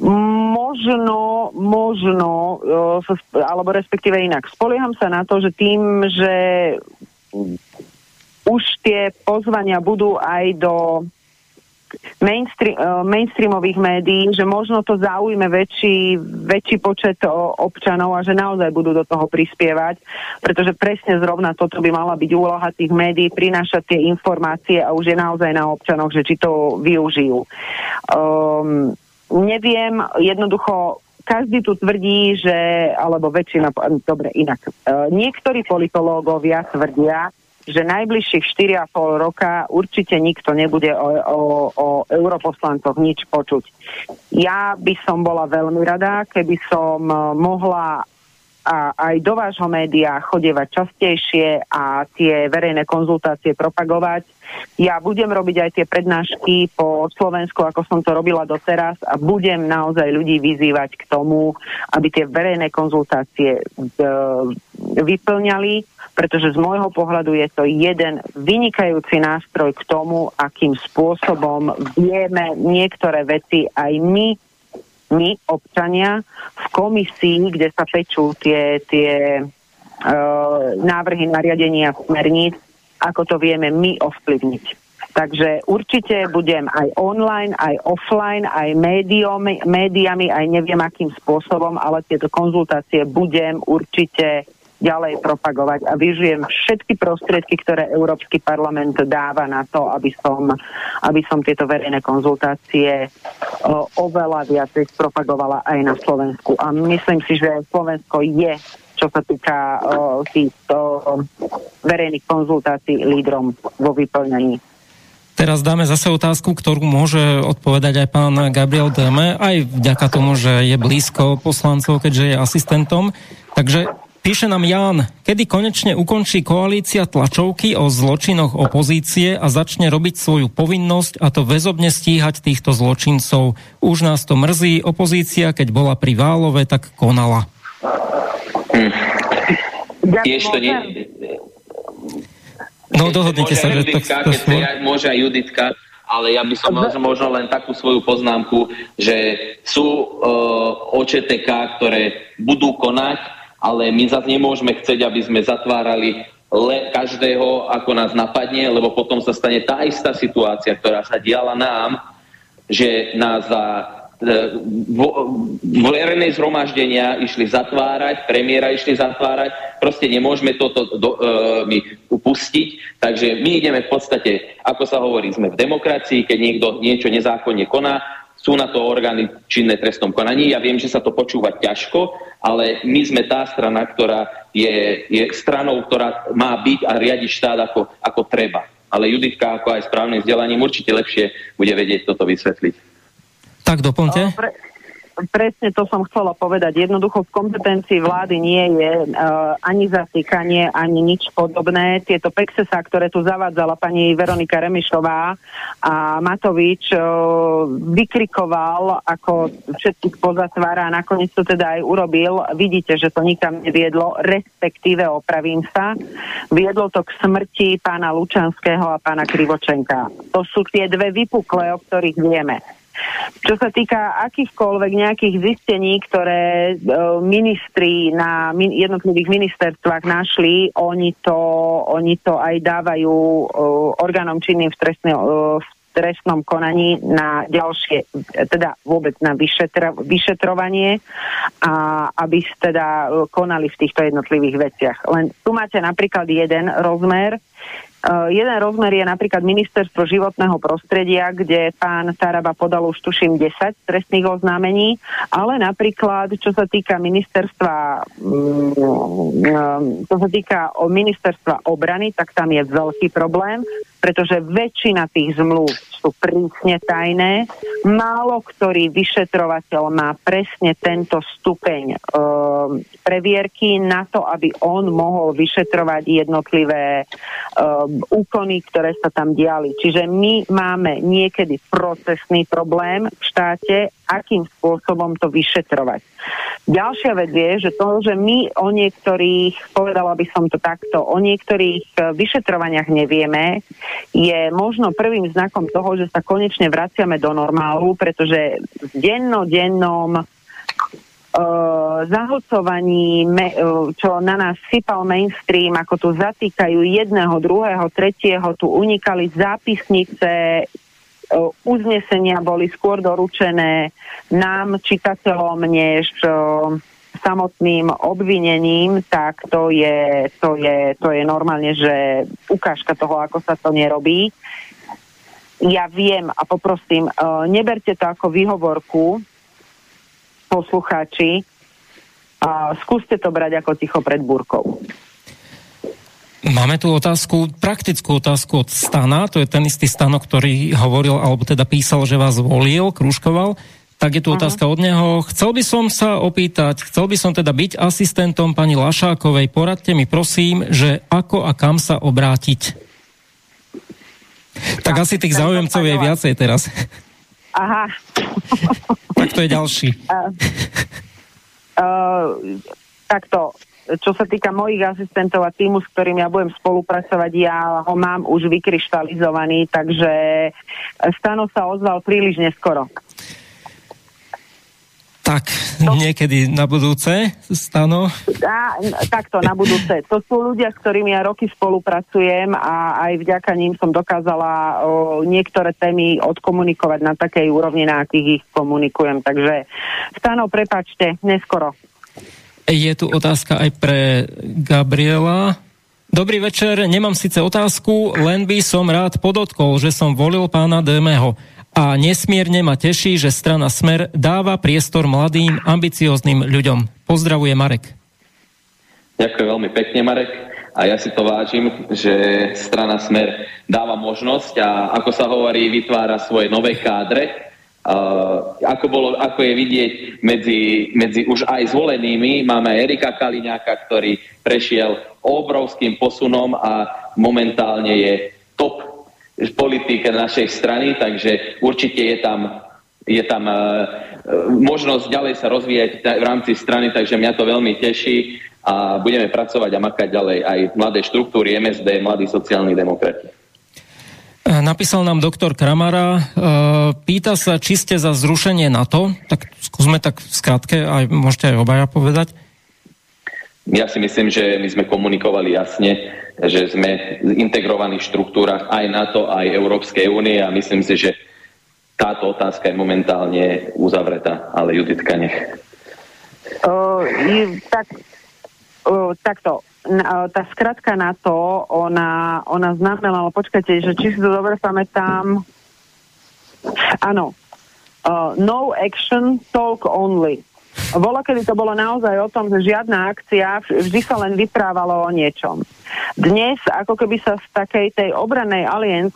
Možno, možno, uh, alebo respektíve inak. Spolieham sa na to, že tým, že už tie pozvania budú aj do mainstream, uh, mainstreamových médií, že možno to zaujme väčší, väčší počet občanov a že naozaj budú do toho prispievať, pretože presne zrovna toto by mala byť úloha tých médií, prinášať tie informácie a už je naozaj na občanoch, že či to využijú. Um, neviem, jednoducho každý tu tvrdí, že, alebo väčšina, dobre, inak, uh, niektorí politológovia tvrdia, že najbližších 4,5 roka určite nikto nebude o, o, o europoslancoch nič počuť. Ja by som bola veľmi rada, keby som eh, mohla a aj do vášho média chodievať častejšie a tie verejné konzultácie propagovať. Ja budem robiť aj tie prednášky po Slovensku, ako som to robila doteraz a budem naozaj ľudí vyzývať k tomu, aby tie verejné konzultácie e, vyplňali, pretože z môjho pohľadu je to jeden vynikajúci nástroj k tomu, akým spôsobom vieme niektoré veci aj my my, občania, v komisii, kde sa pečú tie, tie uh, návrhy nariadenia smerníc, ako to vieme my ovplyvniť. Takže určite budem aj online, aj offline, aj médiami, médiami, aj neviem akým spôsobom, ale tieto konzultácie budem určite ďalej propagovať a využijem všetky prostriedky, ktoré Európsky parlament dáva na to, aby som, aby som tieto verejné konzultácie o, oveľa viac propagovala aj na Slovensku. A myslím si, že Slovensko je čo sa týka o, týchto verejných konzultácií lídrom vo vyplňaní. Teraz dáme zase otázku, ktorú môže odpovedať aj pán Gabriel Deme, aj vďaka tomu, že je blízko poslancov, keďže je asistentom. Takže Píše nám Ján, kedy konečne ukončí koalícia tlačovky o zločinoch opozície a začne robiť svoju povinnosť a to väzobne stíhať týchto zločincov. Už nás to mrzí, opozícia, keď bola pri Válove, tak konala. Hm. Tiež to nie... No dohodnite sa, že to, to, to, môže aj Juditka, ale ja by som možno, možno len takú svoju poznámku, že sú uh, e, OČTK, ktoré budú konať, ale my zase nemôžeme chcieť, aby sme zatvárali le každého, ako nás napadne, lebo potom sa stane tá istá situácia, ktorá sa diala nám, že nás za e, verejné zhromaždenia išli zatvárať, premiéra išli zatvárať, proste nemôžeme toto do, e, my upustiť, takže my ideme v podstate, ako sa hovorí, sme v demokracii, keď niekto niečo nezákonne koná, sú na to orgány činné trestnom konaní. Ja viem, že sa to počúva ťažko, ale my sme tá strana, ktorá je, je stranou, ktorá má byť a riadiť štát ako, ako treba. Ale Juditka, ako aj správnym vzdelaním, určite lepšie bude vedieť toto vysvetliť. Tak doplňte. Pre, Presne to som chcela povedať. Jednoducho v kompetencii vlády nie je uh, ani zatýkanie, ani nič podobné. Tieto pexesa, ktoré tu zavádzala pani Veronika Remišová a Matovič, uh, vykrikoval, ako všetkých pozatvára a nakoniec to teda aj urobil. Vidíte, že to nikam neviedlo, respektíve opravím sa. Viedlo to k smrti pána Lučanského a pána Krivočenka. To sú tie dve vypuklé, o ktorých vieme. Čo sa týka akýchkoľvek nejakých zistení, ktoré e, ministri na jednotlivých ministerstvách našli, oni to, oni to aj dávajú e, orgánom činným v, trestne, e, trestnom konaní na ďalšie, teda vôbec na vyšetro, vyšetrovanie a aby teda konali v týchto jednotlivých veciach. Len tu máte napríklad jeden rozmer, Uh, jeden rozmer je napríklad ministerstvo životného prostredia, kde pán Taraba podal už tuším 10 trestných oznámení, ale napríklad, čo sa týka ministerstva um, čo sa týka ministerstva obrany, tak tam je veľký problém, pretože väčšina tých zmluv sú prísne tajné. Málo ktorý vyšetrovateľ má presne tento stupeň um, previerky na to, aby on mohol vyšetrovať jednotlivé um, úkony, ktoré sa tam diali. Čiže my máme niekedy procesný problém v štáte, akým spôsobom to vyšetrovať. Ďalšia vec je, že to, že my o niektorých, povedala by som to takto, o niektorých e, vyšetrovaniach nevieme, je možno prvým znakom toho, že sa konečne vraciame do normálu, pretože v dennodennom zahlcovaní, me, uh, čo na nás sypal mainstream, ako tu zatýkajú jedného, druhého, tretieho, tu unikali zápisnice, uznesenia boli skôr doručené nám, čitateľom, než samotným obvinením, tak to je, to, je, to je normálne, že ukážka toho, ako sa to nerobí. Ja viem a poprosím, neberte to ako výhovorku, poslucháči, a skúste to brať ako ticho pred búrkou. Máme tu otázku, praktickú otázku od Stana, to je ten istý Stano, ktorý hovoril, alebo teda písal, že vás volil, kruškoval. Tak je tu uh-huh. otázka od neho. Chcel by som sa opýtať, chcel by som teda byť asistentom pani Lašákovej. Poradte mi prosím, že ako a kam sa obrátiť. Tak, tak asi tých záujemcov je viacej teraz. Aha. tak to je ďalší. Uh, uh, takto, čo sa týka mojich asistentov a týmu, s ktorým ja budem spolupracovať, ja ho mám už vykryštalizovaný, takže Stano sa ozval príliš neskoro. Tak, niekedy na budúce, Stano? A, takto, na budúce. To sú ľudia, s ktorými ja roky spolupracujem a aj vďaka ním som dokázala o, niektoré témy odkomunikovať na takej úrovni, na akých ich komunikujem. Takže, Stano, prepačte, neskoro. Je tu otázka aj pre Gabriela. Dobrý večer, nemám síce otázku, len by som rád podotkol, že som volil pána Demeho a nesmierne ma teší, že strana Smer dáva priestor mladým, ambicióznym ľuďom. Pozdravuje Marek. Ďakujem veľmi pekne, Marek. A ja si to vážim, že strana Smer dáva možnosť a ako sa hovorí, vytvára svoje nové kádre. Uh, ako, bolo, ako je vidieť medzi, medzi už aj zvolenými, máme Erika Kaliňáka, ktorý prešiel obrovským posunom a momentálne je top politike našej strany, takže určite je tam, je tam uh, možnosť ďalej sa rozvíjať v rámci strany, takže mňa to veľmi teší a budeme pracovať a makať ďalej aj mladé štruktúry MSD, mladí sociálni demokrati. Napísal nám doktor Kramara, e, pýta sa, či ste za zrušenie NATO, tak skúsme tak v skratke, aj môžete aj obaja povedať. Ja si myslím, že my sme komunikovali jasne, že sme v integrovaných štruktúrach aj NATO, aj Európskej únie a myslím si, že táto otázka je momentálne uzavretá, ale Juditka nech. Uh, tak, uh, takto tá skratka na to, ona, ona znamenala, počkajte, že či si to dobre pamätám, áno, uh, no action, talk only. Bola, kedy to bolo naozaj o tom, že žiadna akcia, vždy sa len vyprávalo o niečom. Dnes, ako keby sa z takej tej obranej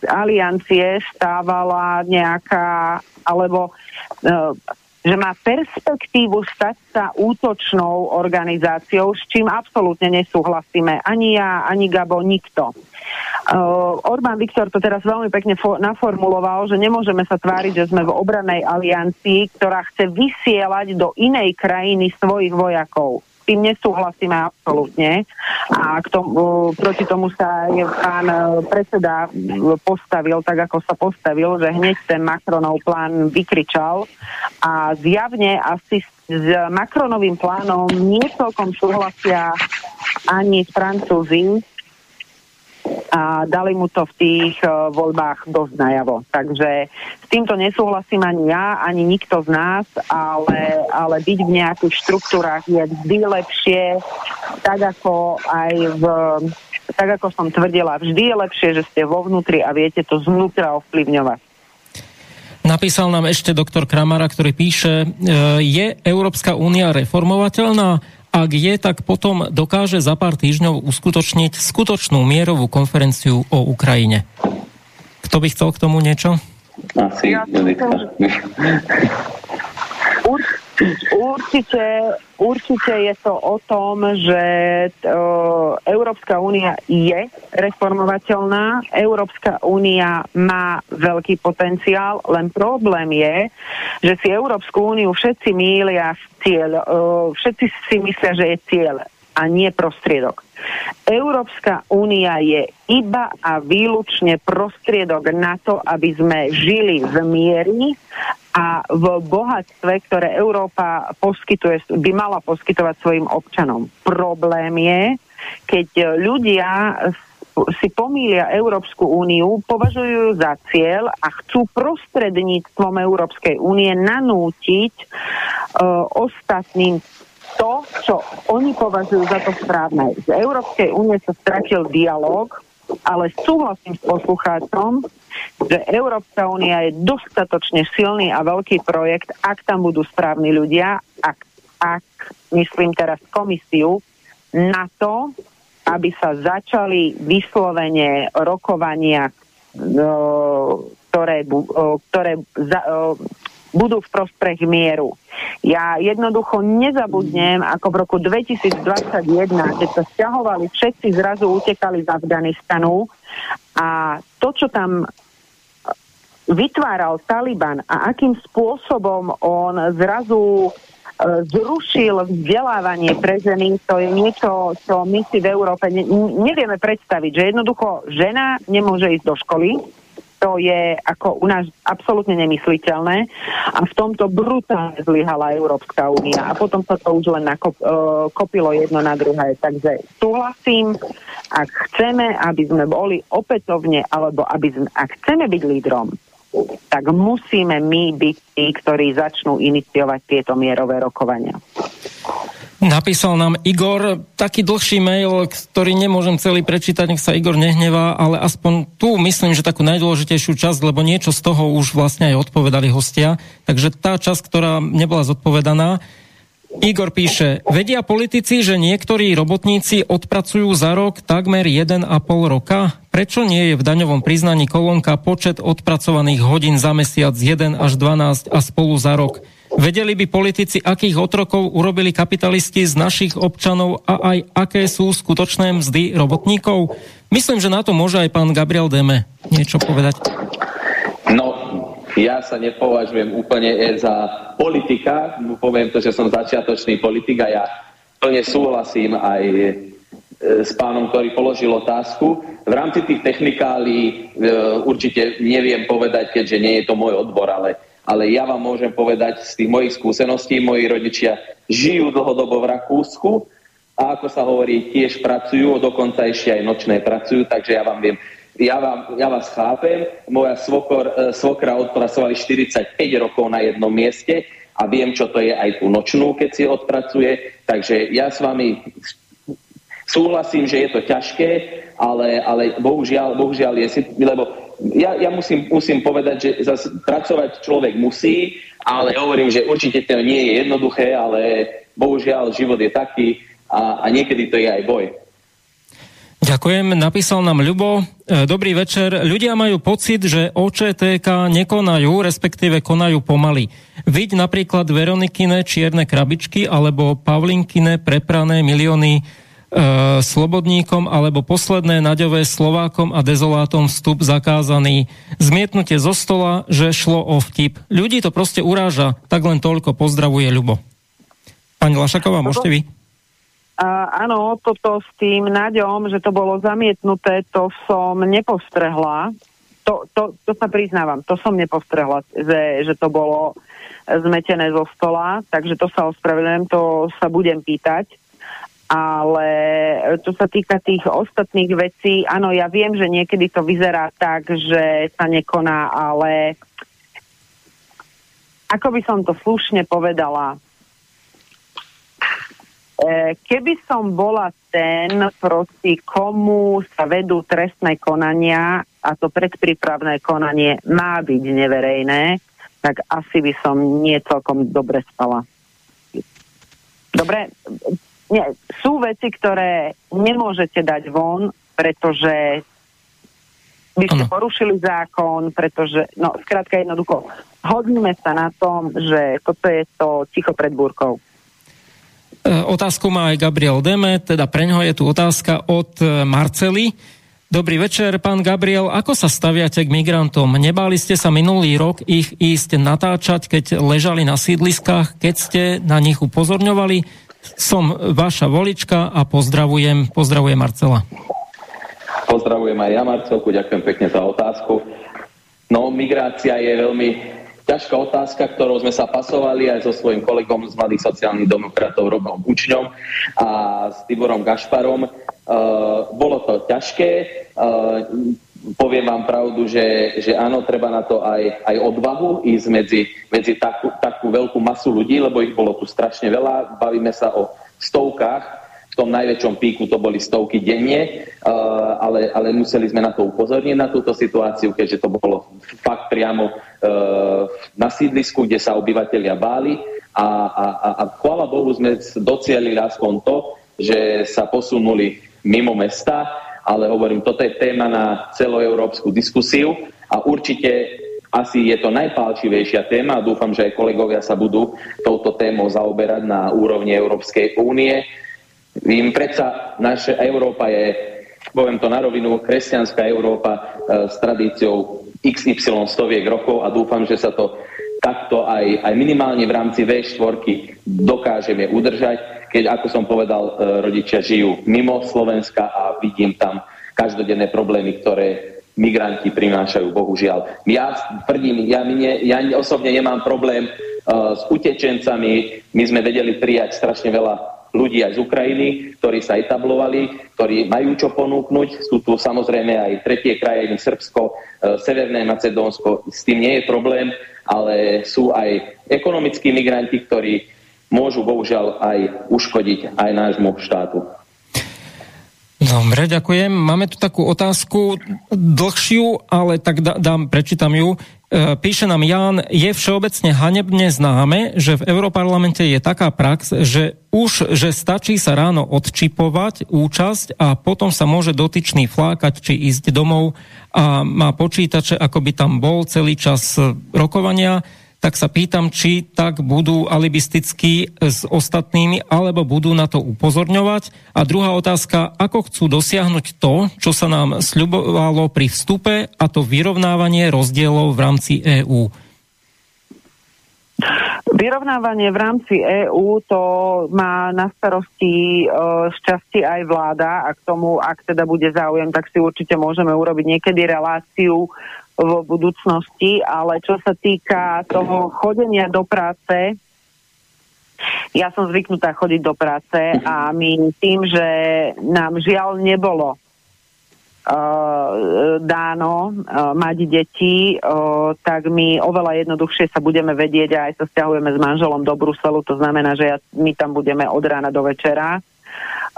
aliancie stávala nejaká, alebo uh, že má perspektívu stať sa útočnou organizáciou, s čím absolútne nesúhlasíme. Ani ja, ani Gabo, nikto. Uh, Orbán Viktor to teraz veľmi pekne fo- naformuloval, že nemôžeme sa tváriť, že sme v obranej aliancii, ktorá chce vysielať do inej krajiny svojich vojakov tým nesúhlasíme absolútne. A k tomu, proti tomu sa aj pán e, predseda postavil tak, ako sa postavil, že hneď ten Macronov plán vykričal a zjavne asi s Macronovým plánom nie celkom súhlasia ani Francúzi, a dali mu to v tých uh, voľbách dosť najavo. Takže s týmto nesúhlasím ani ja, ani nikto z nás, ale, ale byť v nejakých štruktúrach je vždy lepšie, tak ako aj v tak ako som tvrdila, vždy je lepšie, že ste vo vnútri a viete to znútra ovplyvňovať. Napísal nám ešte doktor Kramara, ktorý píše, e, je Európska únia reformovateľná? Ak je, tak potom dokáže za pár týždňov uskutočniť skutočnú mierovú konferenciu o Ukrajine. Kto by chcel k tomu niečo? Asi, ja Určite, určite je to o tom, že uh, Európska únia je reformovateľná, Európska únia má veľký potenciál, len problém je, že si Európsku úniu všetci mília cieľ, uh, všetci si myslia, že je cieľ a nie prostriedok. Európska únia je iba a výlučne prostriedok na to, aby sme žili v miery a v bohatstve, ktoré Európa poskytuje, by mala poskytovať svojim občanom. Problém je, keď ľudia si pomýlia Európsku úniu, považujú za cieľ a chcú prostredníctvom Európskej únie nanútiť uh, ostatným to, čo oni považujú za to správne. Z Európskej únie sa stratil dialog, ale súhlasím s poslucháčom, že Európska únia je dostatočne silný a veľký projekt, ak tam budú správni ľudia, ak, ak myslím teraz komisiu, na to, aby sa začali vyslovene rokovania, ktoré, ktoré budú v prospech mieru. Ja jednoducho nezabudnem, ako v roku 2021, keď sa stiahovali, všetci zrazu utekali z Afganistanu a to, čo tam vytváral Taliban a akým spôsobom on zrazu e, zrušil vzdelávanie pre ženy, to je niečo, čo my si v Európe ne, nevieme predstaviť, že jednoducho žena nemôže ísť do školy, to je ako u nás absolútne nemysliteľné a v tomto brutálne zlyhala Európska únia a potom sa to už len e, jedno na druhé. Takže súhlasím, ak chceme, aby sme boli opätovne, alebo aby sme, ak chceme byť lídrom, tak musíme my byť tí, ktorí začnú iniciovať tieto mierové rokovania. Napísal nám Igor taký dlhší mail, ktorý nemôžem celý prečítať, nech sa Igor nehnevá, ale aspoň tu myslím, že takú najdôležitejšiu časť, lebo niečo z toho už vlastne aj odpovedali hostia. Takže tá časť, ktorá nebola zodpovedaná, Igor píše, vedia politici, že niektorí robotníci odpracujú za rok takmer 1,5 roka? Prečo nie je v daňovom priznaní kolónka počet odpracovaných hodín za mesiac 1 až 12 a spolu za rok? Vedeli by politici, akých otrokov urobili kapitalisti z našich občanov a aj aké sú skutočné mzdy robotníkov? Myslím, že na to môže aj pán Gabriel Deme niečo povedať. No, ja sa nepovažujem úplne za politika, poviem to, že som začiatočný politik a ja plne súhlasím aj e, s pánom, ktorý položil otázku. V rámci tých technikálí e, určite neviem povedať, keďže nie je to môj odbor, ale, ale ja vám môžem povedať z tých mojich skúseností, moji rodičia žijú dlhodobo v Rakúsku a ako sa hovorí, tiež pracujú, dokonca ešte aj nočné pracujú, takže ja vám viem ja, vám, ja vás chápem, moja svokor, e, svokra odpracovali 45 rokov na jednom mieste a viem, čo to je aj tú nočnú, keď si odpracuje. Takže ja s vami súhlasím, že je to ťažké, ale, ale bohužiaľ, bohužiaľ je lebo ja, ja musím, musím povedať, že zase pracovať človek musí, ale hovorím, že určite to nie je jednoduché, ale bohužiaľ život je taký a, a niekedy to je aj boj. Ďakujem. Napísal nám Ľubo. E, dobrý večer. Ľudia majú pocit, že OČTK nekonajú, respektíve konajú pomaly. Viď napríklad Veronikine čierne krabičky alebo Pavlinkine preprané milióny slobodníkom alebo posledné naďové Slovákom a dezolátom vstup zakázaný. Zmietnutie zo stola, že šlo o vtip. Ľudí to proste uráža. Tak len toľko. Pozdravuje Ľubo. Pani Lašaková, môžete vy? A áno, toto s tým Naďom, že to bolo zamietnuté, to som nepostrehla. To, to, to sa priznávam, to som nepostrehla, že, že to bolo zmetené zo stola, takže to sa ospravedlňujem, to sa budem pýtať. Ale čo sa týka tých ostatných vecí, áno, ja viem, že niekedy to vyzerá tak, že sa nekoná, ale ako by som to slušne povedala, E, keby som bola ten, proti komu sa vedú trestné konania a to predprípravné konanie má byť neverejné, tak asi by som nie celkom dobre spala. Dobre, nie, sú veci, ktoré nemôžete dať von, pretože by ste ano. porušili zákon, pretože, no, skrátka jednoducho, hodníme sa na tom, že toto je to ticho pred búrkou. E, otázku má aj Gabriel Deme, teda pre ňoho je tu otázka od e, Marcely. Dobrý večer, pán Gabriel. Ako sa staviate k migrantom? Nebáli ste sa minulý rok ich ísť natáčať, keď ležali na sídliskách, keď ste na nich upozorňovali? Som vaša volička a pozdravujem, pozdravujem Marcela. Pozdravujem aj ja, Marcelku, ďakujem pekne za otázku. No, migrácia je veľmi ťažká otázka, ktorou sme sa pasovali aj so svojím kolegom z Mladých sociálnych demokratov Robom Učňom a s Tiborom Gašparom. Uh, bolo to ťažké. Uh, poviem vám pravdu, že, že áno, treba na to aj, aj odvahu ísť medzi, medzi takú, takú veľkú masu ľudí, lebo ich bolo tu strašne veľa. Bavíme sa o stovkách. V tom najväčšom píku to boli stovky denne, uh, ale, ale museli sme na to upozorniť, na túto situáciu, keďže to bolo fakt priamo uh, na sídlisku, kde sa obyvateľia báli. A, a, a chvála Bohu sme docielili aspoň to, že sa posunuli mimo mesta, ale hovorím, toto je téma na celoeurópsku diskusiu a určite asi je to najpálčivejšia téma a dúfam, že aj kolegovia sa budú touto témou zaoberať na úrovni Európskej únie. Vím, predsa naša Európa je, poviem to na rovinu, kresťanská Európa e, s tradíciou XY stoviek rokov a dúfam, že sa to takto aj, aj minimálne v rámci V4 dokážeme udržať, keď, ako som povedal, e, rodičia žijú mimo Slovenska a vidím tam každodenné problémy, ktoré migranti prinášajú, bohužiaľ. Ja tvrdím, ja, ne, ja osobne nemám problém uh, s utečencami, my sme vedeli prijať strašne veľa ľudí aj z Ukrajiny, ktorí sa etablovali, ktorí majú čo ponúknuť. Sú tu samozrejme aj tretie krajiny, Srbsko, e, Severné Macedónsko, s tým nie je problém, ale sú aj ekonomickí migranti, ktorí môžu bohužiaľ aj uškodiť aj nášmu štátu. Dobre, ďakujem. Máme tu takú otázku dlhšiu, ale tak dám, prečítam ju. E, píše nám Jan, je všeobecne hanebne známe, že v Európarlamente je taká prax, že už, že stačí sa ráno odčipovať účasť a potom sa môže dotyčný flákať či ísť domov a má počítače, ako by tam bol celý čas rokovania tak sa pýtam, či tak budú alibistickí s ostatnými, alebo budú na to upozorňovať. A druhá otázka, ako chcú dosiahnuť to, čo sa nám sľubovalo pri vstupe, a to vyrovnávanie rozdielov v rámci EÚ. Vyrovnávanie v rámci EÚ to má na starosti e, z časti aj vláda a k tomu, ak teda bude záujem, tak si určite môžeme urobiť niekedy reláciu v budúcnosti, ale čo sa týka toho chodenia do práce, ja som zvyknutá chodiť do práce a my tým, že nám žiaľ nebolo Uh, dáno uh, mať deti, uh, tak my oveľa jednoduchšie sa budeme vedieť a aj sa stiahujeme s manželom do Bruselu, to znamená, že ja, my tam budeme od rána do večera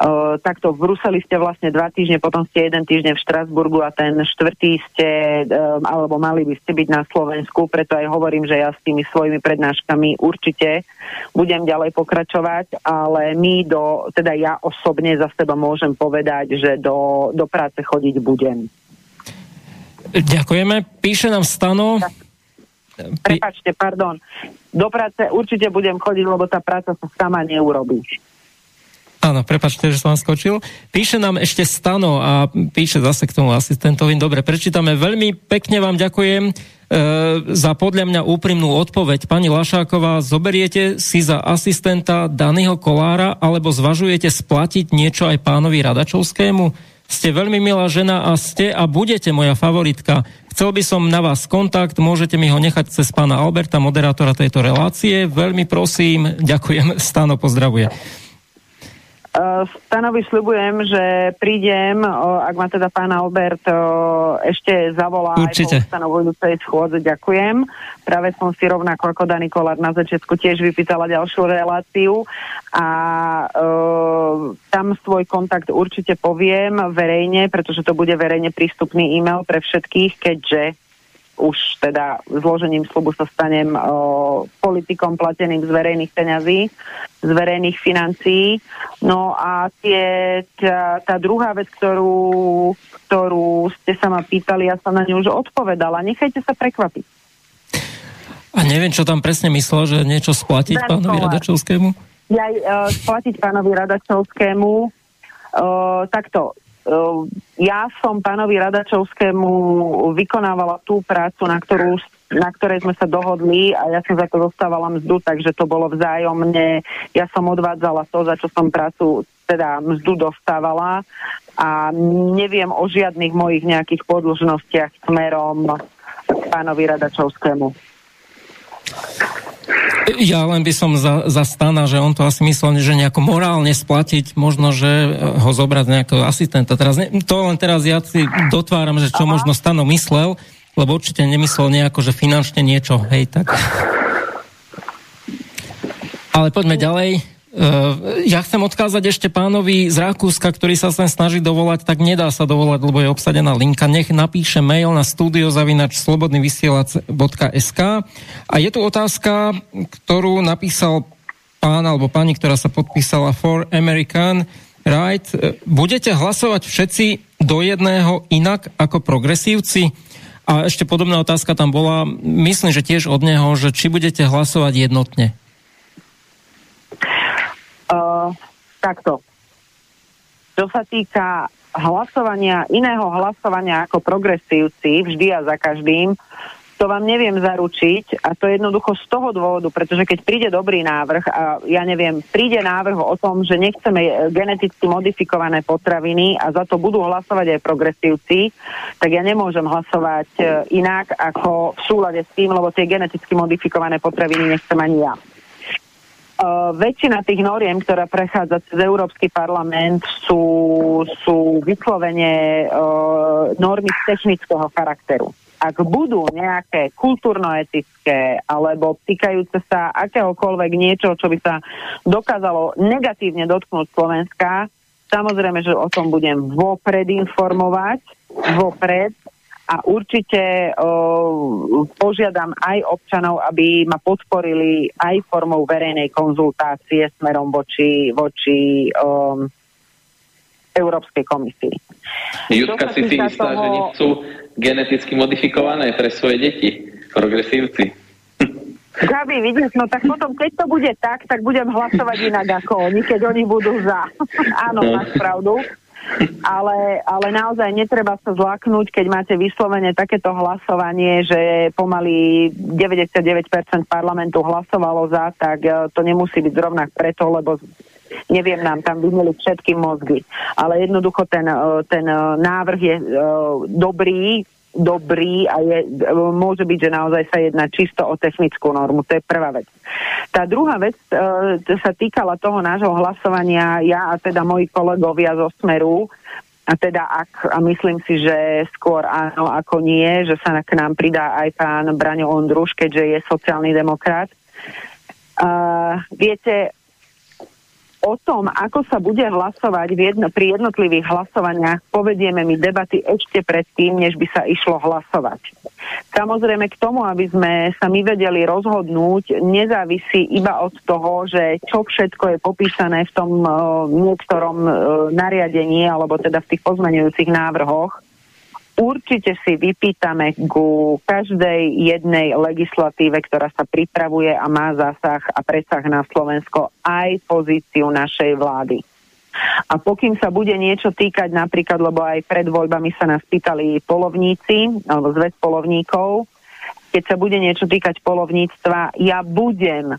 Uh, takto v Bruseli ste vlastne dva týždne, potom ste jeden týždeň v Štrasburgu a ten štvrtý ste, uh, alebo mali by ste byť na Slovensku, preto aj hovorím, že ja s tými svojimi prednáškami určite budem ďalej pokračovať, ale my do, teda ja osobne za seba môžem povedať, že do, do práce chodiť budem. Ďakujeme. Píše nám Stano. Prepačte, pardon. Do práce určite budem chodiť, lebo tá práca sa sama neurobí. Áno, prepačte, že som vám skočil. Píše nám ešte Stano a píše zase k tomu asistentovi. Dobre, prečítame. Veľmi pekne vám ďakujem e, za podľa mňa úprimnú odpoveď. Pani Lašáková, zoberiete si za asistenta Danyho Kolára alebo zvažujete splatiť niečo aj pánovi Radačovskému? Ste veľmi milá žena a ste a budete moja favoritka. Chcel by som na vás kontakt, môžete mi ho nechať cez pána Alberta, moderátora tejto relácie. Veľmi prosím, ďakujem, Stano pozdravuje. Eh, stanovi sľubujem, že prídem, ak ma teda pán Albert ešte zavolá Určite. aj po stanovujúcej schôdze. Ďakujem. Práve som si rovnako ako Dani Kolár na začiatku tiež vypýtala ďalšiu reláciu a uh, tam svoj kontakt určite poviem verejne, pretože to bude verejne prístupný e-mail pre všetkých, keďže už teda zložením slubu sa stanem o, politikom plateným z verejných peňazí, z verejných financií. No a tie, tá, tá druhá vec, ktorú, ktorú ste sa ma pýtali, ja som na ňu už odpovedala. Nechajte sa prekvapiť. A neviem, čo tam presne myslel, že niečo splatiť Zan pánovi Radačovskému? Ja, uh, splatiť pánovi Radačovskému. Uh, takto, ja som pánovi Radačovskému vykonávala tú prácu, na, ktorú, na ktorej sme sa dohodli a ja som za to dostávala mzdu, takže to bolo vzájomne. Ja som odvádzala to, za čo som prácu, teda mzdu dostávala a neviem o žiadnych mojich nejakých podložnostiach smerom pánovi Radačovskému. Ja len by som za, za Stana, že on to asi myslel, že nejako morálne splatiť, možno, že ho zobrať nejakého asistenta. Teraz, to len teraz ja si dotváram, že čo Aha. možno Stano myslel, lebo určite nemyslel nejako, že finančne niečo, hej, tak. Ale poďme ďalej. Uh, ja chcem odkázať ešte pánovi z Rakúska, ktorý sa sem snaží dovolať, tak nedá sa dovolať, lebo je obsadená linka. Nech napíše mail na studiozavinač slobodnyvysielac.sk a je tu otázka, ktorú napísal pán alebo pani, ktorá sa podpísala for American Right. Budete hlasovať všetci do jedného inak ako progresívci? A ešte podobná otázka tam bola, myslím, že tiež od neho, že či budete hlasovať jednotne. Uh, takto. Čo sa týka hlasovania, iného hlasovania ako progresívci, vždy a za každým, to vám neviem zaručiť a to jednoducho z toho dôvodu, pretože keď príde dobrý návrh a ja neviem, príde návrh o tom, že nechceme geneticky modifikované potraviny a za to budú hlasovať aj progresívci, tak ja nemôžem hlasovať e, inak ako v súlade s tým, lebo tie geneticky modifikované potraviny nechcem ani ja. Uh, väčšina tých noriem, ktorá prechádza cez Európsky parlament, sú, sú vyslovene uh, normy technického charakteru. Ak budú nejaké kultúrno-etické alebo týkajúce sa akéhokoľvek niečo, čo by sa dokázalo negatívne dotknúť Slovenska, samozrejme, že o tom budem vopred informovať, vopred a určite o, požiadam aj občanov, aby ma podporili aj formou verejnej konzultácie smerom voči, voči o, Európskej komisii. Jutka si si istá, toho... že nechcú geneticky modifikované pre svoje deti, progresívci. Gabi, vidíš, no tak potom, keď to bude tak, tak budem hlasovať inak ako oni, keď oni budú za. Áno, no. máš pravdu. Ale, ale naozaj netreba sa zlaknúť, keď máte vyslovene takéto hlasovanie, že pomaly 99% parlamentu hlasovalo za, tak e, to nemusí byť zrovna preto, lebo neviem, nám tam vymeli všetky mozgy. Ale jednoducho ten, e, ten e, návrh je dobrý, dobrý a je, môže byť, že naozaj sa jedná čisto o technickú normu. To je prvá vec. Tá druhá vec e, sa týkala toho nášho hlasovania, ja a teda moji kolegovia zo Smeru, a teda ak, a myslím si, že skôr áno ako nie, že sa k nám pridá aj pán Braňo Ondruš, keďže je sociálny demokrat. Uh, viete, o tom, ako sa bude hlasovať v jedno, pri jednotlivých hlasovaniach, povedieme mi debaty ešte predtým, než by sa išlo hlasovať. Samozrejme k tomu, aby sme sa my vedeli rozhodnúť, nezávisí iba od toho, že čo všetko je popísané v tom uh, niektorom uh, nariadení, alebo teda v tých pozmenujúcich návrhoch, Určite si vypýtame ku každej jednej legislatíve, ktorá sa pripravuje a má zásah a presah na Slovensko aj pozíciu našej vlády. A pokým sa bude niečo týkať napríklad, lebo aj pred voľbami sa nás pýtali polovníci, alebo zväz polovníkov, keď sa bude niečo týkať polovníctva, ja budem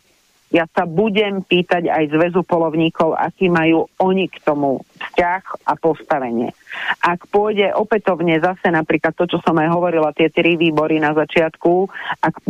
ja sa budem pýtať aj zväzu polovníkov, aký majú oni k tomu vzťah a postavenie. Ak pôjde opätovne zase napríklad to, čo som aj hovorila, tie tri výbory na začiatku, ak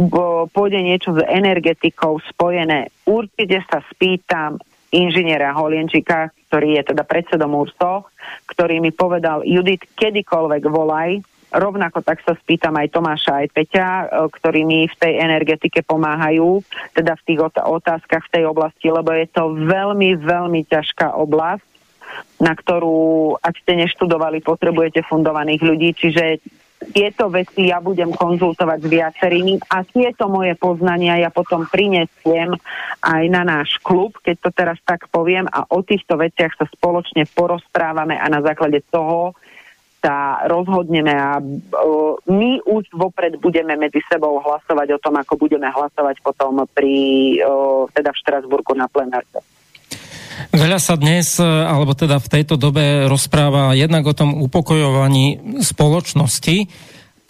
pôjde niečo s energetikou spojené, určite sa spýtam inžiniera Holienčika, ktorý je teda predsedom URSO, ktorý mi povedal, Judit, kedykoľvek volaj, Rovnako tak sa spýtam aj Tomáša, aj Peťa, e, ktorí mi v tej energetike pomáhajú, teda v tých otázkach v tej oblasti, lebo je to veľmi, veľmi ťažká oblasť, na ktorú, ak ste neštudovali, potrebujete fundovaných ľudí, čiže tieto veci ja budem konzultovať s viacerými a tieto moje poznania ja potom prinesiem aj na náš klub, keď to teraz tak poviem a o týchto veciach sa spoločne porozprávame a na základe toho sa rozhodneme a my už vopred budeme medzi sebou hlasovať o tom, ako budeme hlasovať potom pri, teda v Štrasburgu na plenárke. Veľa sa dnes, alebo teda v tejto dobe rozpráva jednak o tom upokojovaní spoločnosti,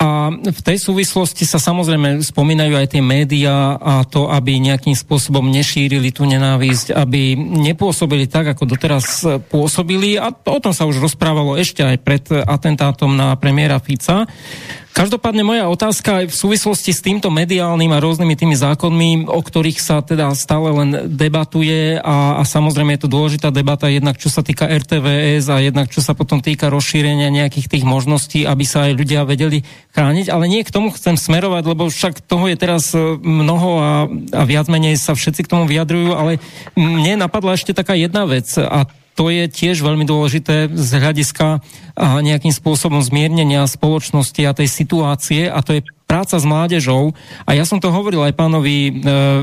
a v tej súvislosti sa samozrejme spomínajú aj tie médiá a to, aby nejakým spôsobom nešírili tú nenávisť, aby nepôsobili tak, ako doteraz pôsobili. A o tom sa už rozprávalo ešte aj pred atentátom na premiéra Fica. Každopádne moja otázka aj v súvislosti s týmto mediálnym a rôznymi tými zákonmi, o ktorých sa teda stále len debatuje a, a samozrejme je to dôležitá debata jednak čo sa týka RTVS a jednak čo sa potom týka rozšírenia nejakých tých možností, aby sa aj ľudia vedeli chrániť, ale nie k tomu chcem smerovať, lebo však toho je teraz e, mnoho a, a viac menej sa všetci k tomu vyjadrujú, ale mne napadla ešte taká jedna vec a to je tiež veľmi dôležité z hľadiska nejakým spôsobom zmiernenia spoločnosti a tej situácie a to je práca s mládežou. A ja som to hovoril aj pánovi e,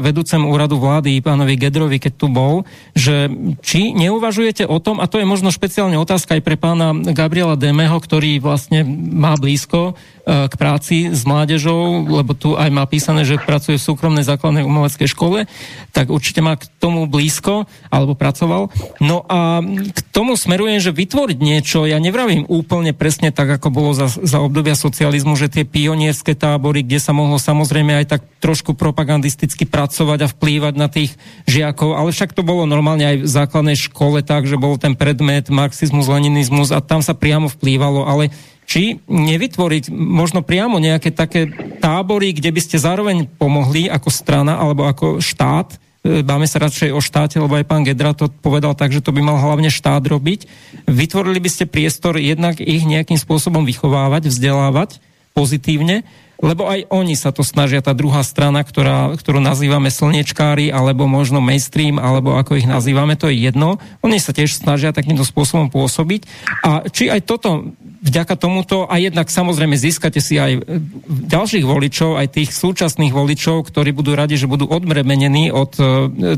vedúcem úradu vlády, pánovi Gedrovi, keď tu bol, že či neuvažujete o tom, a to je možno špeciálne otázka aj pre pána Gabriela Demeho, ktorý vlastne má blízko k práci s mládežou, lebo tu aj má písané, že pracuje v súkromnej základnej umeleckej škole, tak určite má k tomu blízko, alebo pracoval. No a k tomu smerujem, že vytvoriť niečo, ja nevravím úplne presne tak, ako bolo za, za obdobia socializmu, že tie pionierské tábory, kde sa mohlo samozrejme aj tak trošku propagandisticky pracovať a vplývať na tých žiakov, ale však to bolo normálne aj v základnej škole tak, že bol ten predmet marxizmus, leninizmus a tam sa priamo vplývalo, ale či nevytvoriť možno priamo nejaké také tábory, kde by ste zároveň pomohli ako strana alebo ako štát, e, Báme sa radšej o štáte, lebo aj pán Gedra to povedal tak, že to by mal hlavne štát robiť. Vytvorili by ste priestor jednak ich nejakým spôsobom vychovávať, vzdelávať pozitívne lebo aj oni sa to snažia, tá druhá strana, ktorá, ktorú nazývame slnečkári, alebo možno mainstream, alebo ako ich nazývame, to je jedno. Oni sa tiež snažia takýmto spôsobom pôsobiť. A či aj toto vďaka tomuto a jednak samozrejme získate si aj ďalších voličov, aj tých súčasných voličov, ktorí budú radi, že budú odmremenení od e,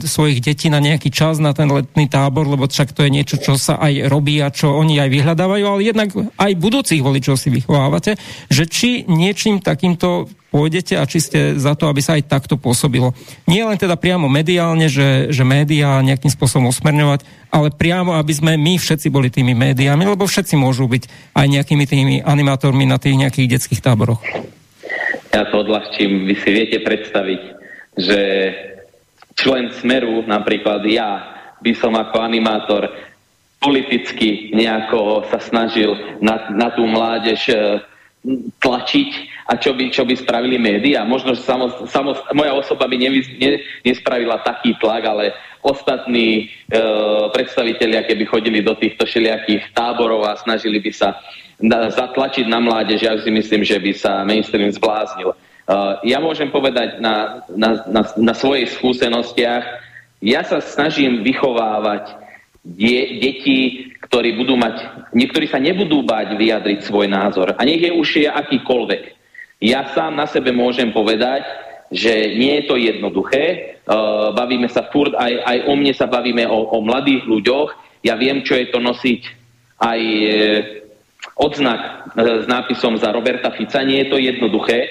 svojich detí na nejaký čas na ten letný tábor, lebo však to je niečo, čo sa aj robí a čo oni aj vyhľadávajú, ale jednak aj budúcich voličov si vychovávate, že či niečím takýmto pôjdete a či ste za to, aby sa aj takto pôsobilo. Nie len teda priamo mediálne, že, že médiá nejakým spôsobom usmerňovať, ale priamo, aby sme my všetci boli tými médiami, lebo všetci môžu byť aj nejakými tými animátormi na tých nejakých detských táboroch. Ja to odľahčím. Vy si viete predstaviť, že člen Smeru, napríklad ja, by som ako animátor politicky nejako sa snažil na, na tú mládež e, tlačiť a čo by, čo by spravili médiá. Možno, že samo, samo, moja osoba by nevy, ne, nespravila taký tlak, ale ostatní e, predstavitelia, keby chodili do týchto všelijakých táborov a snažili by sa na, zatlačiť na mládež, ja si myslím, že by sa mainstream zbláznil. E, ja môžem povedať na, na, na, na svojich skúsenostiach, ja sa snažím vychovávať die, deti, ktorí budú mať, niektorí sa nebudú báť vyjadriť svoj názor. A nech je už je akýkoľvek. Ja sám na sebe môžem povedať, že nie je to jednoduché. Uh, bavíme sa furt, aj, aj o mne sa bavíme o, o mladých ľuďoch. Ja viem, čo je to nosiť aj e, odznak e, s nápisom za Roberta Fica. Nie je to jednoduché. E,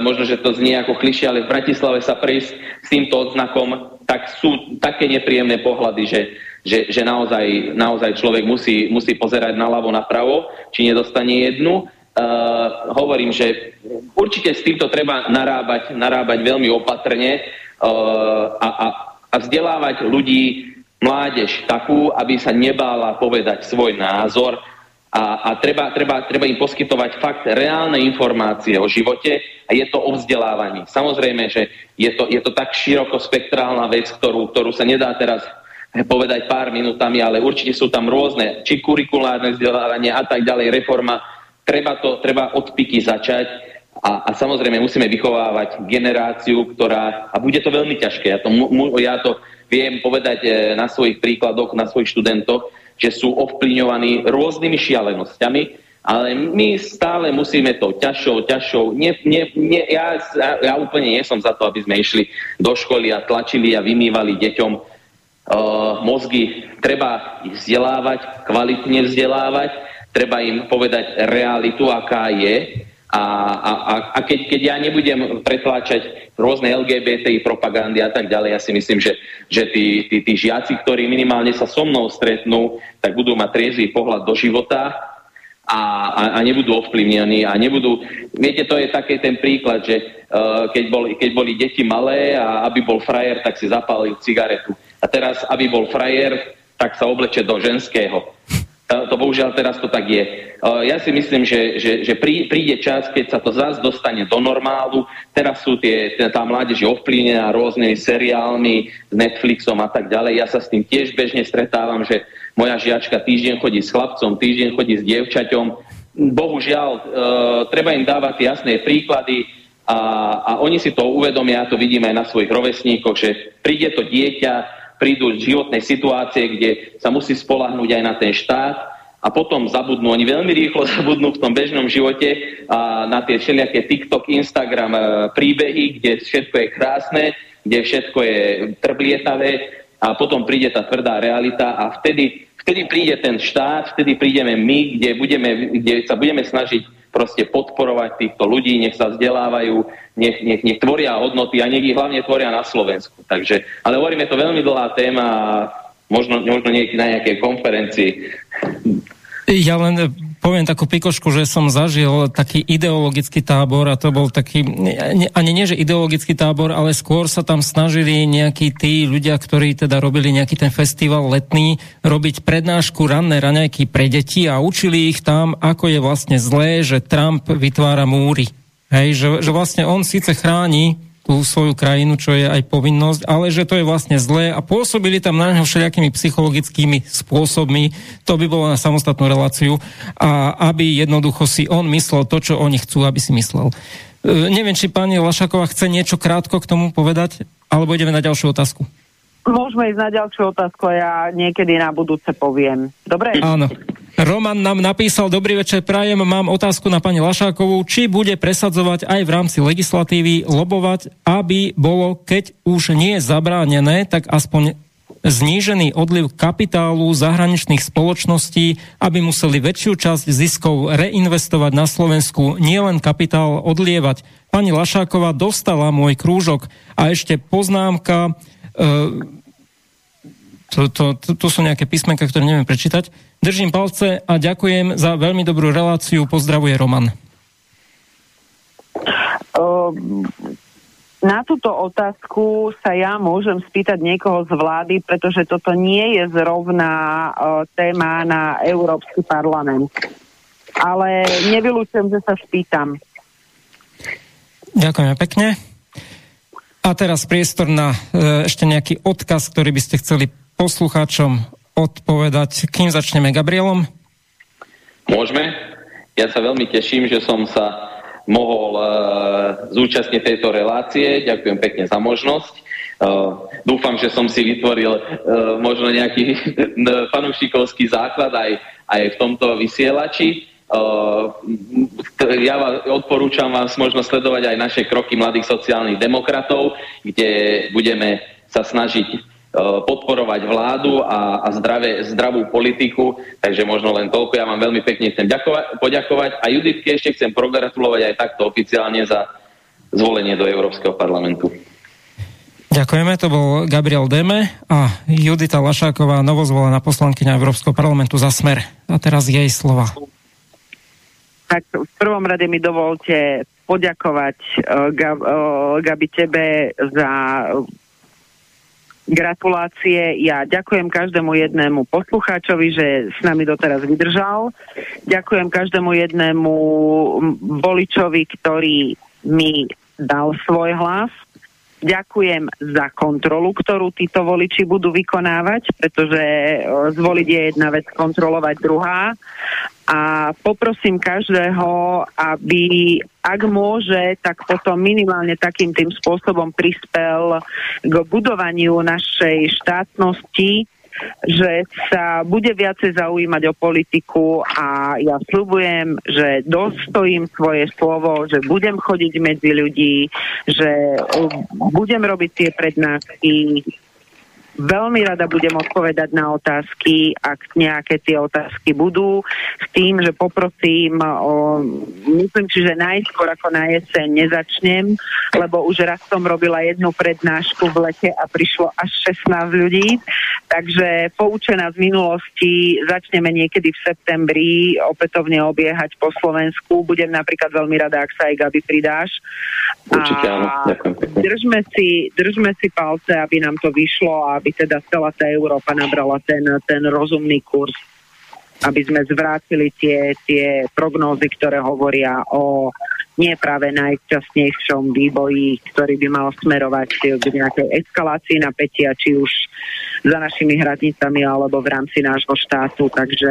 možno, že to znie ako klišie, ale v Bratislave sa prejsť s týmto odznakom, tak sú také nepríjemné pohľady, že že, že naozaj, naozaj človek musí, musí pozerať naľavo, napravo, či nedostane jednu. Uh, hovorím, že určite s týmto treba narábať, narábať veľmi opatrne uh, a, a, a vzdelávať ľudí, mládež takú, aby sa nebála povedať svoj názor a, a treba, treba, treba im poskytovať fakt reálne informácie o živote a je to o vzdelávaní. Samozrejme, že je to, je to tak širokospektrálna vec, ktorú, ktorú sa nedá teraz povedať pár minútami, ale určite sú tam rôzne, či kurikulárne vzdelávanie a tak ďalej, reforma. Treba to, treba od piky začať a, a samozrejme musíme vychovávať generáciu, ktorá, a bude to veľmi ťažké, ja to, ja to viem povedať e, na svojich príkladoch, na svojich študentoch, že sú ovplyňovaní rôznymi šialenosťami, ale my stále musíme to ťažšou, ťažšou. Nie, nie, nie, ja, ja úplne nie som za to, aby sme išli do školy a tlačili a vymývali deťom uh, mozgy treba ich vzdelávať, kvalitne vzdelávať, treba im povedať realitu, aká je. A, a, a keď, keď ja nebudem pretláčať rôzne LGBT propagandy a tak ďalej, ja si myslím, že, že tí, tí, tí žiaci, ktorí minimálne sa so mnou stretnú, tak budú mať triezvý pohľad do života a, a, a nebudú ovplyvnení a nebudú... Viete, to je taký ten príklad, že uh, keď, boli, keď boli deti malé a aby bol frajer, tak si zapálil cigaretu a teraz, aby bol frajer, tak sa obleče do ženského. To, to bohužiaľ teraz to tak je. Ja si myslím, že, že, že príde čas, keď sa to zase dostane do normálu. Teraz sú tie, tá mládež ovplyvnená rôznymi seriálmi, s Netflixom a tak ďalej. Ja sa s tým tiež bežne stretávam, že moja žiačka týždeň chodí s chlapcom, týždeň chodí s dievčaťom. Bohužiaľ, e, treba im dávať jasné príklady, a, a oni si to uvedomia, ja to vidím aj na svojich rovesníkoch, že príde to dieťa, prídu životnej situácie, kde sa musí spolahnúť aj na ten štát a potom zabudnú, oni veľmi rýchlo zabudnú v tom bežnom živote a na tie všelijaké TikTok, Instagram e, príbehy, kde všetko je krásne, kde všetko je trblietavé a potom príde tá tvrdá realita a vtedy, vtedy príde ten štát, vtedy prídeme my, kde, budeme, kde sa budeme snažiť proste podporovať týchto ľudí, nech sa vzdelávajú, nech, nech, nech tvoria hodnoty a nech ich hlavne tvoria na Slovensku. Takže, ale hovoríme, to veľmi dlhá téma a možno, možno niekedy na nejakej konferencii. Ja len poviem takú pikošku, že som zažil taký ideologický tábor a to bol taký, ani nie, že ideologický tábor, ale skôr sa tam snažili nejakí tí ľudia, ktorí teda robili nejaký ten festival letný, robiť prednášku ranné raňajky pre deti a učili ich tam, ako je vlastne zlé, že Trump vytvára múry. Hej, že, že vlastne on síce chráni tú svoju krajinu, čo je aj povinnosť, ale že to je vlastne zlé a pôsobili tam na neho všelijakými psychologickými spôsobmi, to by bolo na samostatnú reláciu a aby jednoducho si on myslel to, čo oni chcú, aby si myslel. E, neviem, či pani Lašaková chce niečo krátko k tomu povedať, alebo ideme na ďalšiu otázku. Môžeme ísť na ďalšiu otázku a ja niekedy na budúce poviem. Dobre? Áno. Roman nám napísal, dobrý večer, prajem, mám otázku na pani Lašákovú, či bude presadzovať aj v rámci legislatívy lobovať, aby bolo, keď už nie je zabránené, tak aspoň znížený odliv kapitálu zahraničných spoločností, aby museli väčšiu časť ziskov reinvestovať na Slovensku, nielen kapitál odlievať. Pani Lašáková dostala môj krúžok a ešte poznámka, to, to, to, to sú nejaké písmenka, ktoré neviem prečítať. Držím palce a ďakujem za veľmi dobrú reláciu. Pozdravuje Roman. Um, na túto otázku sa ja môžem spýtať niekoho z vlády, pretože toto nie je zrovna uh, téma na Európsky parlament. Ale nevylúčujem, že sa spýtam. Ďakujeme pekne. A teraz priestor na uh, ešte nejaký odkaz, ktorý by ste chceli poslucháčom odpovedať. Kým začneme? Gabrielom? Môžeme. Ja sa veľmi teším, že som sa mohol uh, zúčastniť tejto relácie. Ďakujem pekne za možnosť. Uh, dúfam, že som si vytvoril uh, možno nejaký fanúšikovský základ aj, aj v tomto vysielači. Uh, ja vás, odporúčam vás možno sledovať aj naše kroky mladých sociálnych demokratov, kde budeme sa snažiť E, podporovať vládu a, a zdravé, zdravú politiku, takže možno len toľko. Ja vám veľmi pekne chcem ďakovať, poďakovať a Juditke ešte chcem pogratulovať aj takto oficiálne za zvolenie do Európskeho parlamentu. Ďakujeme, to bol Gabriel Deme a Judita Lašáková, novozvolená poslankyňa Európskeho parlamentu za smer. A teraz jej slova. Tak v prvom rade mi dovolte poďakovať uh, Gab, uh, Gabi tebe za Gratulácie. Ja ďakujem každému jednému poslucháčovi, že s nami doteraz vydržal. Ďakujem každému jednému voličovi, ktorý mi dal svoj hlas. Ďakujem za kontrolu, ktorú títo voliči budú vykonávať, pretože zvoliť je jedna vec, kontrolovať druhá a poprosím každého, aby ak môže, tak potom minimálne takým tým spôsobom prispel k budovaniu našej štátnosti, že sa bude viacej zaujímať o politiku a ja slúbujem, že dostojím svoje slovo, že budem chodiť medzi ľudí, že budem robiť tie prednášky, Veľmi rada budem odpovedať na otázky, ak nejaké tie otázky budú, s tým, že poprosím, o, myslím si, že najskôr ako na jeseň nezačnem, lebo už raz som robila jednu prednášku v lete a prišlo až 16 ľudí, takže poučená z minulosti začneme niekedy v septembri opätovne obiehať po Slovensku. Budem napríklad veľmi rada, ak sa aj Gabi pridáš. Určite áno, ďakujem. Držme si, držme si palce, aby nám to vyšlo a aby teda celá tá Európa nabrala ten, ten rozumný kurz, aby sme zvrátili tie, tie prognózy, ktoré hovoria o nie práve najčastnejšom vývoji, ktorý by mal smerovať k nejakej eskalácii napätia, či už za našimi hranicami alebo v rámci nášho štátu. Takže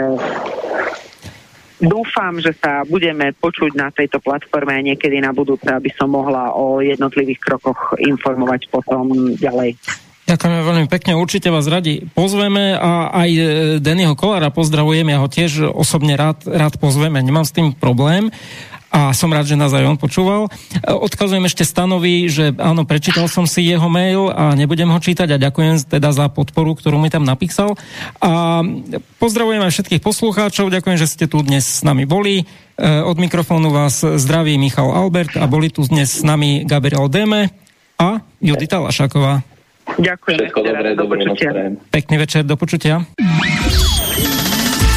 dúfam, že sa budeme počuť na tejto platforme niekedy na budúce, aby som mohla o jednotlivých krokoch informovať potom ďalej. Ďakujeme veľmi pekne, určite vás radi pozveme a aj e, Dennyho Kolára pozdravujem, ja ho tiež osobne rád, rád pozveme, nemám s tým problém a som rád, že nás aj on počúval. E, odkazujem ešte Stanovi, že áno, prečítal som si jeho mail a nebudem ho čítať a ďakujem teda za podporu, ktorú mi tam napísal. A pozdravujem aj všetkých poslucháčov, ďakujem, že ste tu dnes s nami boli. E, od mikrofónu vás zdraví Michal Albert a boli tu dnes s nami Gabriel Deme a Judita Lašaková. Ďakujem. Všetko dobré, do počutia. Pekný večer, do počutia.